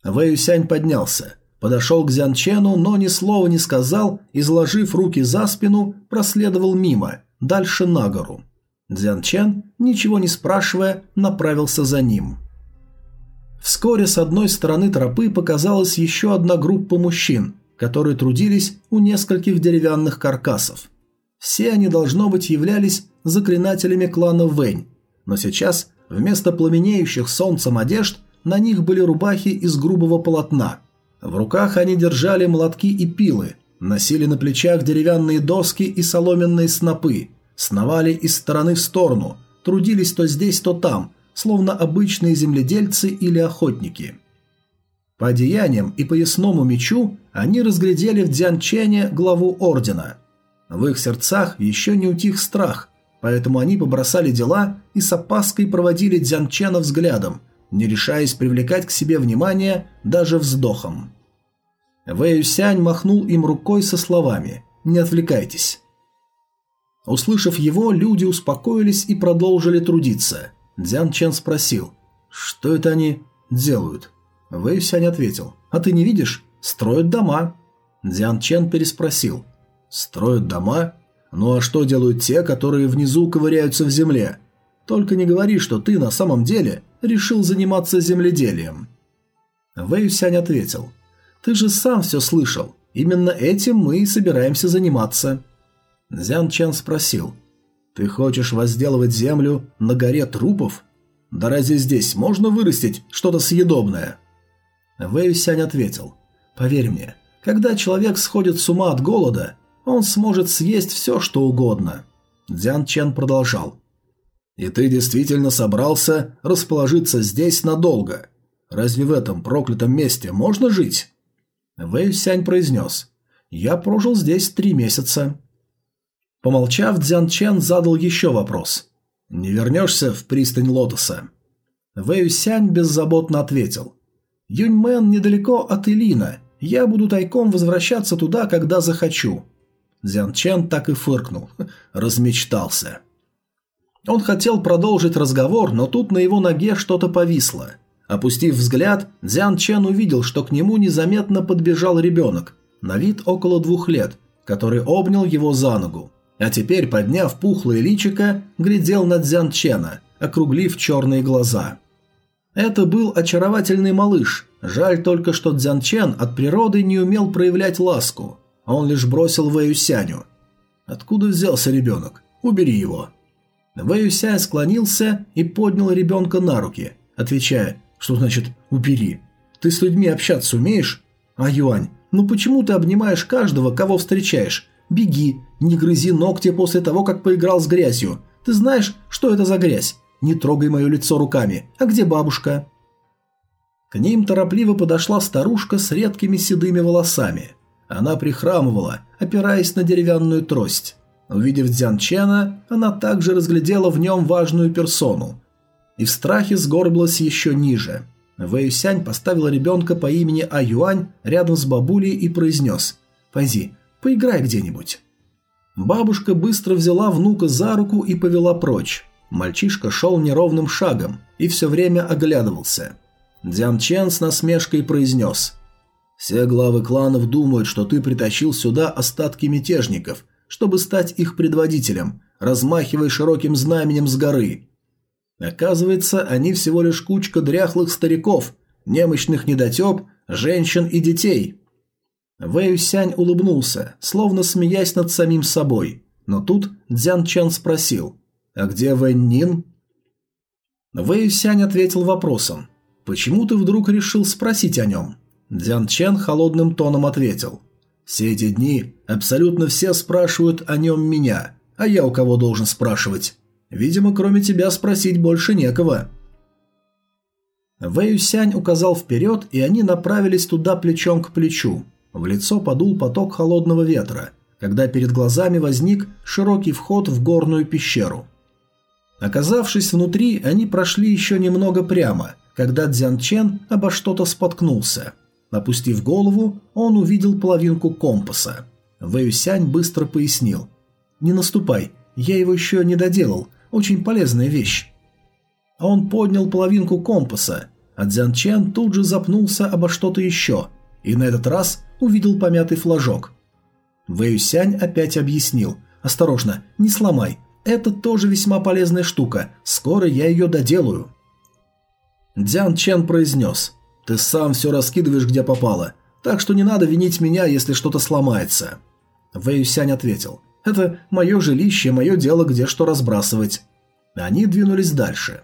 Вэю Сянь поднялся, подошел к Дзян Чену, но ни слова не сказал, изложив руки за спину, проследовал мимо, дальше на гору. Дзян Чан, ничего не спрашивая, направился за ним. Вскоре с одной стороны тропы показалась еще одна группа мужчин, которые трудились у нескольких деревянных каркасов. Все они, должно быть, являлись заклинателями клана Вэнь, но сейчас вместо пламенеющих солнцем одежд на них были рубахи из грубого полотна. В руках они держали молотки и пилы, Носили на плечах деревянные доски и соломенные снопы, сновали из стороны в сторону, трудились то здесь, то там, словно обычные земледельцы или охотники. По одеяниям и поясному мечу они разглядели в Дзянчене главу ордена. В их сердцах еще не утих страх, поэтому они побросали дела и с опаской проводили Дзянчена взглядом, не решаясь привлекать к себе внимание даже вздохом. Вэй Сянь махнул им рукой со словами «Не отвлекайтесь». Услышав его, люди успокоились и продолжили трудиться. Дзян Чен спросил «Что это они делают?» Вэй Сянь ответил «А ты не видишь? Строят дома». Дзян Чен переспросил «Строят дома? Ну а что делают те, которые внизу ковыряются в земле? Только не говори, что ты на самом деле решил заниматься земледелием». Вэй Сянь ответил ты же сам все слышал. Именно этим мы и собираемся заниматься». Зян Чен спросил. «Ты хочешь возделывать землю на горе трупов? Да разве здесь можно вырастить что-то съедобное?» Вэй Сянь ответил. «Поверь мне, когда человек сходит с ума от голода, он сможет съесть все, что угодно». Дзян Чен продолжал. «И ты действительно собрался расположиться здесь надолго? Разве в этом проклятом месте можно жить?» Вэй Сянь произнес. «Я прожил здесь три месяца». Помолчав, Дзян Чен задал еще вопрос. «Не вернешься в пристань Лотоса?» Вэй Сянь беззаботно ответил. «Юньмэн недалеко от Илина. Я буду тайком возвращаться туда, когда захочу». Дзян Чен так и фыркнул. Размечтался. Он хотел продолжить разговор, но тут на его ноге что-то повисло – Опустив взгляд, Дзян Чен увидел, что к нему незаметно подбежал ребенок, на вид около двух лет, который обнял его за ногу. А теперь, подняв пухлое личико, глядел на Дзян Чена, округлив черные глаза. Это был очаровательный малыш, жаль только, что Дзян Чен от природы не умел проявлять ласку, он лишь бросил Вэюсяню. «Откуда взялся ребенок? Убери его». Вэюсянь склонился и поднял ребенка на руки, отвечая что значит «убери»? Ты с людьми общаться умеешь? А, Юань, ну почему ты обнимаешь каждого, кого встречаешь? Беги, не грызи ногти после того, как поиграл с грязью. Ты знаешь, что это за грязь? Не трогай мое лицо руками. А где бабушка?» К ним торопливо подошла старушка с редкими седыми волосами. Она прихрамывала, опираясь на деревянную трость. Увидев Дзян Чена, она также разглядела в нем важную персону, и в страхе сгорбилась еще ниже. Вэйсянь поставил ребенка по имени Аюань рядом с бабулей и произнес «Пойди, поиграй где-нибудь». Бабушка быстро взяла внука за руку и повела прочь. Мальчишка шел неровным шагом и все время оглядывался. Дзян Чен с насмешкой произнес «Все главы кланов думают, что ты притащил сюда остатки мятежников, чтобы стать их предводителем, размахивая широким знаменем с горы. Оказывается, они всего лишь кучка дряхлых стариков, немощных недотеп, женщин и детей. Вэй Сянь улыбнулся, словно смеясь над самим собой. Но тут Дзян Чан спросил, «А где Вэнь Нин?» Вэй Сянь ответил вопросом, «Почему ты вдруг решил спросить о нем?» Дзян Чен холодным тоном ответил, «Все эти дни абсолютно все спрашивают о нем меня, а я у кого должен спрашивать?» Видимо, кроме тебя спросить больше некого». Вэй Сянь указал вперед, и они направились туда плечом к плечу. В лицо подул поток холодного ветра, когда перед глазами возник широкий вход в горную пещеру. Оказавшись внутри, они прошли еще немного прямо, когда Дзян Чен обо что-то споткнулся. Опустив голову, он увидел половинку компаса. Вэй Сянь быстро пояснил. «Не наступай, я его еще не доделал, очень полезная вещь. Он поднял половинку компаса, а Дзян Чен тут же запнулся обо что-то еще и на этот раз увидел помятый флажок. Вэй Сянь опять объяснил. «Осторожно, не сломай. Это тоже весьма полезная штука. Скоро я ее доделаю». Дзян Чен произнес. «Ты сам все раскидываешь, где попало, так что не надо винить меня, если что-то сломается». Вэй Сянь ответил. Это мое жилище, мое дело, где что разбрасывать. Они двинулись дальше.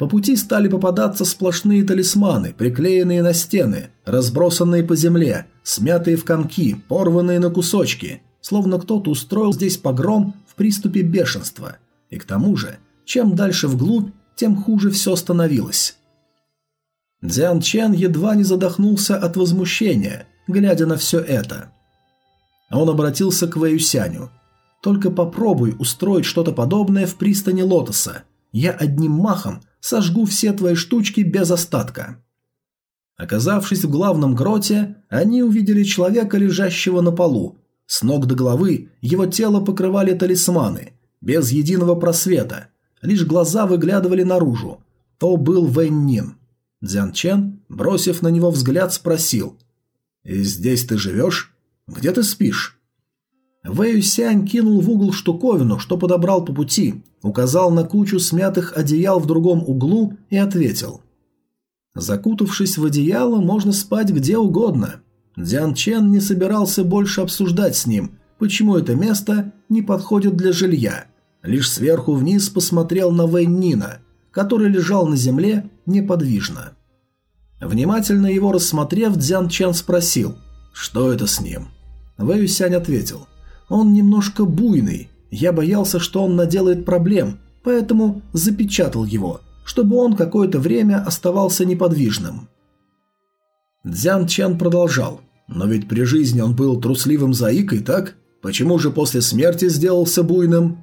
По пути стали попадаться сплошные талисманы, приклеенные на стены, разбросанные по земле, смятые в комки, порванные на кусочки, словно кто-то устроил здесь погром в приступе бешенства. И к тому же, чем дальше вглубь, тем хуже все становилось. Дзян Чен едва не задохнулся от возмущения, глядя на все это. Он обратился к Вэюсяню. «Только попробуй устроить что-то подобное в пристани Лотоса. Я одним махом сожгу все твои штучки без остатка». Оказавшись в главном гроте, они увидели человека, лежащего на полу. С ног до головы его тело покрывали талисманы, без единого просвета. Лишь глаза выглядывали наружу. То был Вэнь Нин. Дзян Чен, бросив на него взгляд, спросил. «И здесь ты живешь? Где ты спишь?» Вэй Сянь кинул в угол штуковину, что подобрал по пути, указал на кучу смятых одеял в другом углу и ответил. Закутавшись в одеяло, можно спать где угодно. Дзян Чен не собирался больше обсуждать с ним, почему это место не подходит для жилья. Лишь сверху вниз посмотрел на Вэй Нина, который лежал на земле неподвижно. Внимательно его рассмотрев, Дзян Чен спросил, что это с ним. Вэй Сянь ответил, он немножко буйный, я боялся, что он наделает проблем, поэтому запечатал его – чтобы он какое-то время оставался неподвижным. Дзян Чан продолжал. «Но ведь при жизни он был трусливым заикой, так? Почему же после смерти сделался буйным?»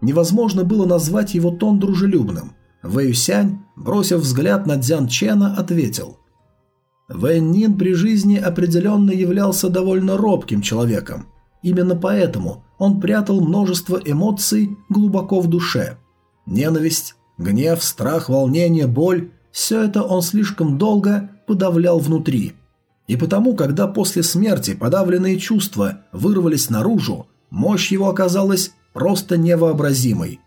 Невозможно было назвать его тон дружелюбным. Вэй Сянь, бросив взгляд на Дзян Чена, ответил. Вэй Нин при жизни определенно являлся довольно робким человеком. Именно поэтому он прятал множество эмоций глубоко в душе. Ненависть, Гнев, страх, волнение, боль – все это он слишком долго подавлял внутри. И потому, когда после смерти подавленные чувства вырвались наружу, мощь его оказалась просто невообразимой.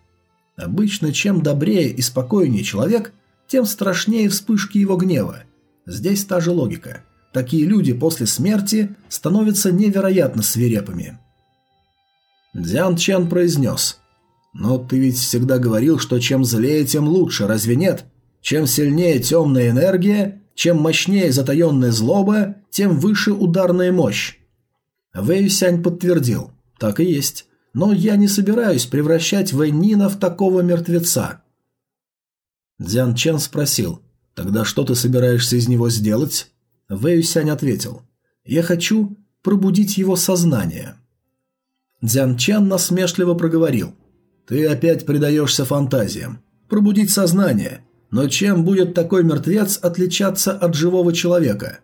Обычно, чем добрее и спокойнее человек, тем страшнее вспышки его гнева. Здесь та же логика. Такие люди после смерти становятся невероятно свирепыми. Дзян Чен произнес – но ты ведь всегда говорил, что чем злее, тем лучше, разве нет? Чем сильнее темная энергия, чем мощнее затаенная злоба, тем выше ударная мощь. Вэй Сянь подтвердил. Так и есть. Но я не собираюсь превращать Вэньнина в такого мертвеца. Дзян Чен спросил. Тогда что ты собираешься из него сделать? Вэй Сянь ответил. Я хочу пробудить его сознание. Дзян Чен насмешливо проговорил. Ты опять предаешься фантазиям. Пробудить сознание. Но чем будет такой мертвец отличаться от живого человека?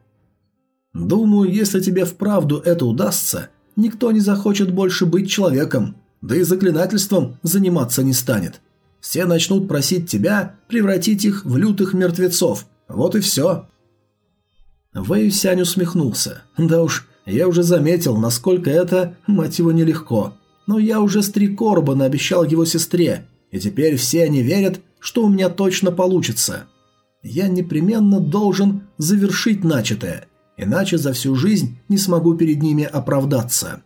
Думаю, если тебе вправду это удастся, никто не захочет больше быть человеком, да и заклинательством заниматься не станет. Все начнут просить тебя превратить их в лютых мертвецов. Вот и все. Вэй Сянь усмехнулся. Да уж, я уже заметил, насколько это, мать его, нелегко. Но я уже с три короба наобещал его сестре, и теперь все они верят, что у меня точно получится. Я непременно должен завершить начатое, иначе за всю жизнь не смогу перед ними оправдаться.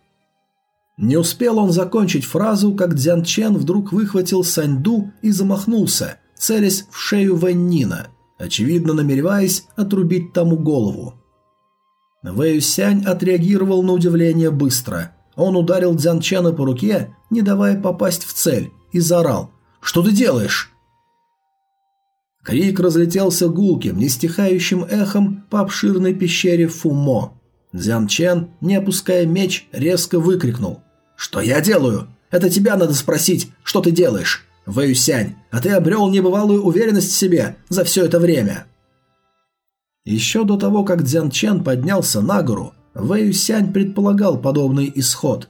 Не успел он закончить фразу, как Дзян Чен вдруг выхватил Саньду и замахнулся, целясь в шею Вэньнина, очевидно намереваясь отрубить тому голову. Вэй Сянь отреагировал на удивление быстро – он ударил Дзян Чена по руке, не давая попасть в цель, и заорал «Что ты делаешь?» Крик разлетелся гулким, нестихающим эхом по обширной пещере Фумо. Дзян Чен, не опуская меч, резко выкрикнул «Что я делаю? Это тебя надо спросить, что ты делаешь? Вэюсянь, а ты обрел небывалую уверенность в себе за все это время». Еще до того, как Дзян Чен поднялся на гору, Вэй Сянь предполагал подобный исход.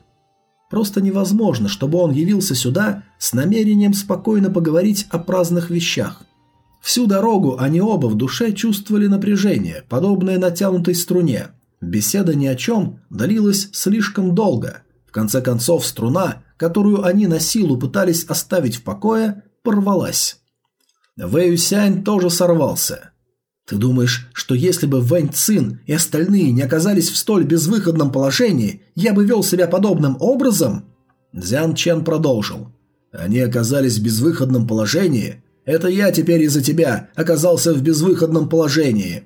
Просто невозможно, чтобы он явился сюда с намерением спокойно поговорить о праздных вещах. Всю дорогу они оба в душе чувствовали напряжение, подобное натянутой струне. Беседа ни о чем длилась слишком долго. В конце концов, струна, которую они на силу пытались оставить в покое, порвалась. Вэй Сянь тоже сорвался. Ты думаешь, что если бы Вэнь Цин и остальные не оказались в столь безвыходном положении, я бы вел себя подобным образом?» Дзян Чен продолжил. «Они оказались в безвыходном положении? Это я теперь из-за тебя оказался в безвыходном положении.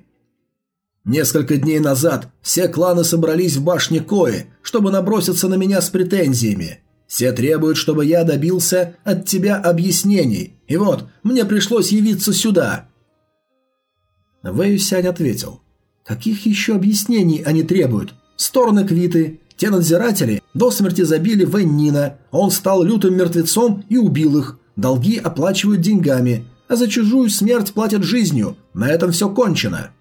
Несколько дней назад все кланы собрались в башне Кои, чтобы наброситься на меня с претензиями. Все требуют, чтобы я добился от тебя объяснений, и вот, мне пришлось явиться сюда». Вэйюсянь ответил. «Каких еще объяснений они требуют? Стороны квиты. Те надзиратели до смерти забили Вэнь он стал лютым мертвецом и убил их. Долги оплачивают деньгами, а за чужую смерть платят жизнью. На этом все кончено».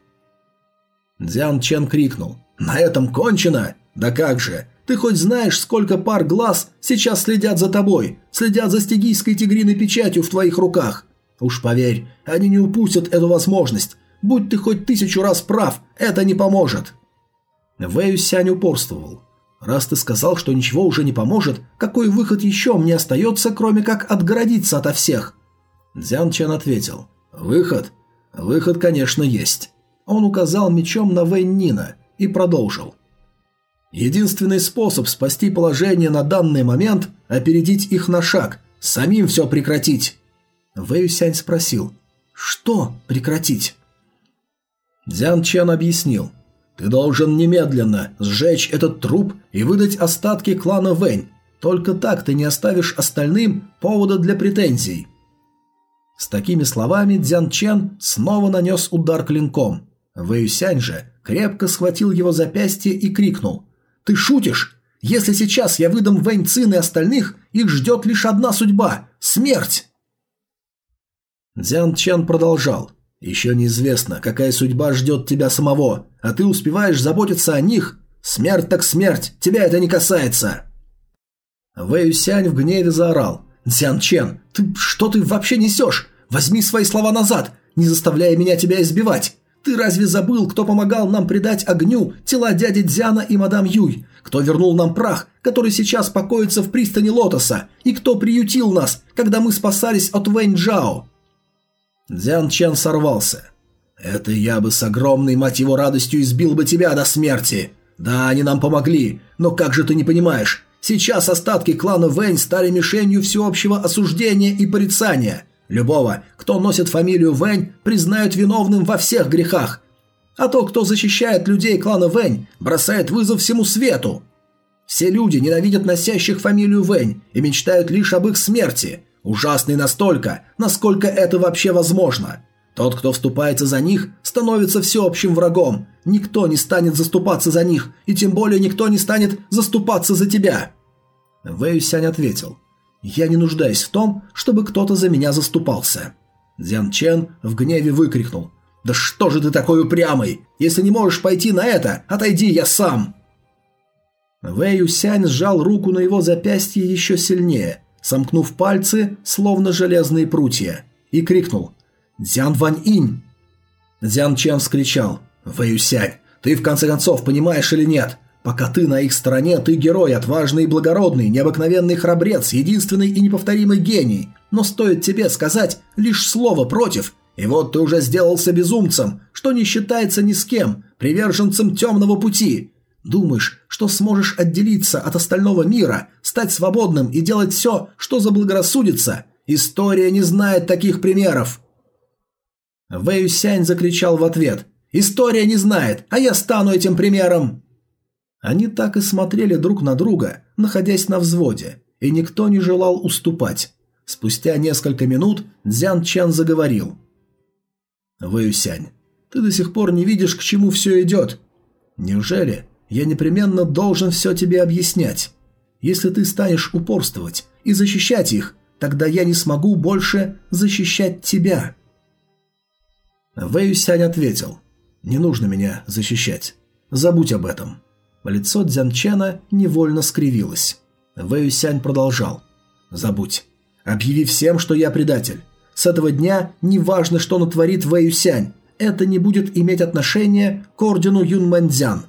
Дзян Чен крикнул. «На этом кончено? Да как же! Ты хоть знаешь, сколько пар глаз сейчас следят за тобой, следят за стигийской тигриной печатью в твоих руках? Уж поверь, они не упустят эту возможность. Будь ты хоть тысячу раз прав, это не поможет». Вэю Сянь упорствовал. «Раз ты сказал, что ничего уже не поможет, какой выход еще мне остается, кроме как отгородиться ото всех?» Дзян Чен ответил. «Выход? Выход, конечно, есть. Он указал мечом на Вэнь Нина и продолжил. Единственный способ спасти положение на данный момент – опередить их на шаг, самим все прекратить. Вэй Сянь спросил, что прекратить? Дзян Чен объяснил, ты должен немедленно сжечь этот труп и выдать остатки клана Вэнь. Только так ты не оставишь остальным повода для претензий. С такими словами Дзян Чен снова нанес удар клинком. Вэйюсянь же крепко схватил его запястье и крикнул. «Ты шутишь? Если сейчас я выдам Вэнь Цин и остальных, их ждет лишь одна судьба – смерть!» Дзян Чен продолжал. «Еще неизвестно, какая судьба ждет тебя самого, а ты успеваешь заботиться о них? Смерть так смерть, тебя это не касается!» Вэй Сянь в гневе заорал. «Дзян Чен, ты что ты вообще несешь? Возьми свои слова назад, не заставляя меня тебя избивать. Ты разве забыл, кто помогал нам предать огню тела дяди Дзяна и мадам Юй? Кто вернул нам прах, который сейчас покоится в пристани Лотоса? И кто приютил нас, когда мы спасались от Вэнь Джао?» Дзян Чен сорвался. «Это я бы с огромной, мать его, радостью избил бы тебя до смерти. Да, они нам помогли, но как же ты не понимаешь? Сейчас остатки клана Вэнь стали мишенью всеобщего осуждения и порицания». Любого, кто носит фамилию Вэнь, признают виновным во всех грехах. А тот, кто защищает людей клана Вэнь, бросает вызов всему свету. Все люди ненавидят носящих фамилию Вэнь и мечтают лишь об их смерти. Ужасный настолько, насколько это вообще возможно. Тот, кто вступается за них, становится всеобщим врагом. Никто не станет заступаться за них, и тем более никто не станет заступаться за тебя. Вэй Сянь ответил. Я не нуждаюсь в том, чтобы кто-то за меня заступался. Дзян Чен в гневе выкрикнул. «Да что же ты такой упрямый? Если не можешь пойти на это, отойди я сам!» Вэй Юсянь сжал руку на его запястье еще сильнее, сомкнув пальцы, словно железные прутья, и крикнул «Дзян Вань Инь!». Дзян Чен вскричал «Вэй Юсянь, ты в конце концов понимаешь или нет? Пока ты на их стороне, ты герой, отважный и благородный, необыкновенный храбрец, единственный и неповторимый гений. Но стоит тебе сказать лишь слово против, и вот ты уже сделался безумцем, что не считается ни с кем, приверженцем темного пути. Думаешь, что сможешь отделиться от остального мира, стать свободным и делать все, что заблагорассудится? История не знает таких примеров. Вэй Сянь закричал в ответ. «История не знает, а я стану этим примером!» Они так и смотрели друг на друга, находясь на взводе, и никто не желал уступать. Спустя несколько минут Дзян Чан заговорил. «Вэюсянь, ты до сих пор не видишь, к чему все идет. Неужели я непременно должен все тебе объяснять? Если ты станешь упорствовать и защищать их, тогда я не смогу больше защищать тебя». Вэюсянь ответил. «Не нужно меня защищать. Забудь об этом. Лицо Дзянчена невольно скривилось. Вэюсянь продолжал. «Забудь. Объяви всем, что я предатель. С этого дня неважно, что натворит Вэюсянь. Это не будет иметь отношения к ордену Юнмэнцзян».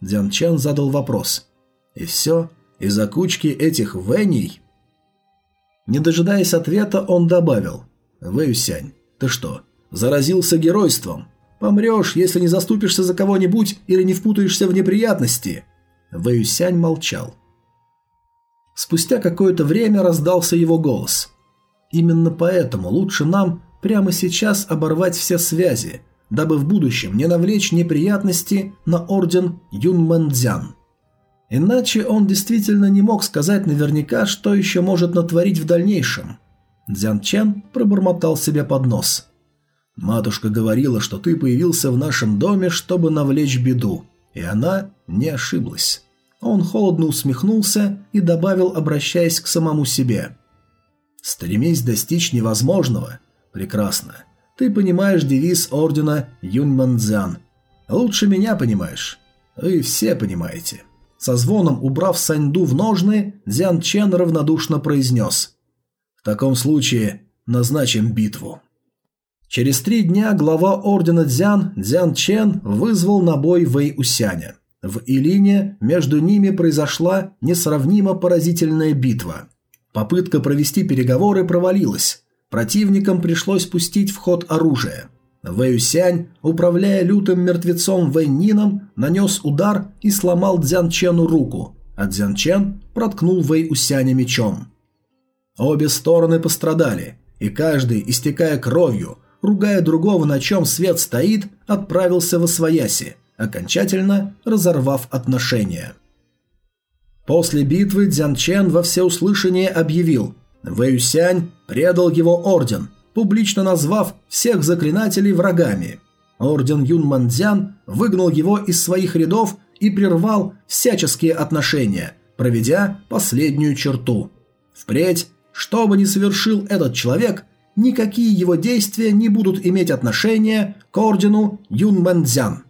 Дзянчен задал вопрос. «И все? Из-за кучки этих Вэней?» Не дожидаясь ответа, он добавил. «Вэюсянь, ты что, заразился геройством? Помрешь, если не заступишься за кого-нибудь или не впутаешься в неприятности». Вэюсянь молчал. Спустя какое-то время раздался его голос. Именно поэтому лучше нам прямо сейчас оборвать все связи, дабы в будущем не навлечь неприятности на орден Юнмэнцзян. Иначе он действительно не мог сказать наверняка, что еще может натворить в дальнейшем. Дзян Чен пробормотал себе под нос. «Матушка говорила, что ты появился в нашем доме, чтобы навлечь беду, и она не ошиблась». Он холодно усмехнулся и добавил, обращаясь к самому себе. «Стремись достичь невозможного. Прекрасно. Ты понимаешь девиз ордена Юньманцзян. Лучше меня понимаешь. Вы все понимаете». Со звоном убрав Саньду в ножны, Дзян Чен равнодушно произнес. «В таком случае назначим битву». Через три дня глава ордена Дзян, Дзян Чен, вызвал на бой Вэй Усяня. В Илине между ними произошла несравнимо поразительная битва. Попытка провести переговоры провалилась. Противникам пришлось пустить в ход оружие. Вэюсянь, управляя лютым мертвецом Вэньнином, нанес удар и сломал Дзянчену руку, а Дзянчен проткнул Вэйусяня мечом. Обе стороны пострадали, и каждый, истекая кровью, ругая другого, на чем свет стоит, отправился в Освояси, окончательно разорвав отношения. После битвы Дзян Чен во всеуслышание объявил «Вэюсянь предал его орден», публично назвав всех заклинателей врагами. Орден Юнмандзян выгнал его из своих рядов и прервал всяческие отношения, проведя последнюю черту. Впредь, что бы ни совершил этот человек, никакие его действия не будут иметь отношения к ордену Юнмандзян.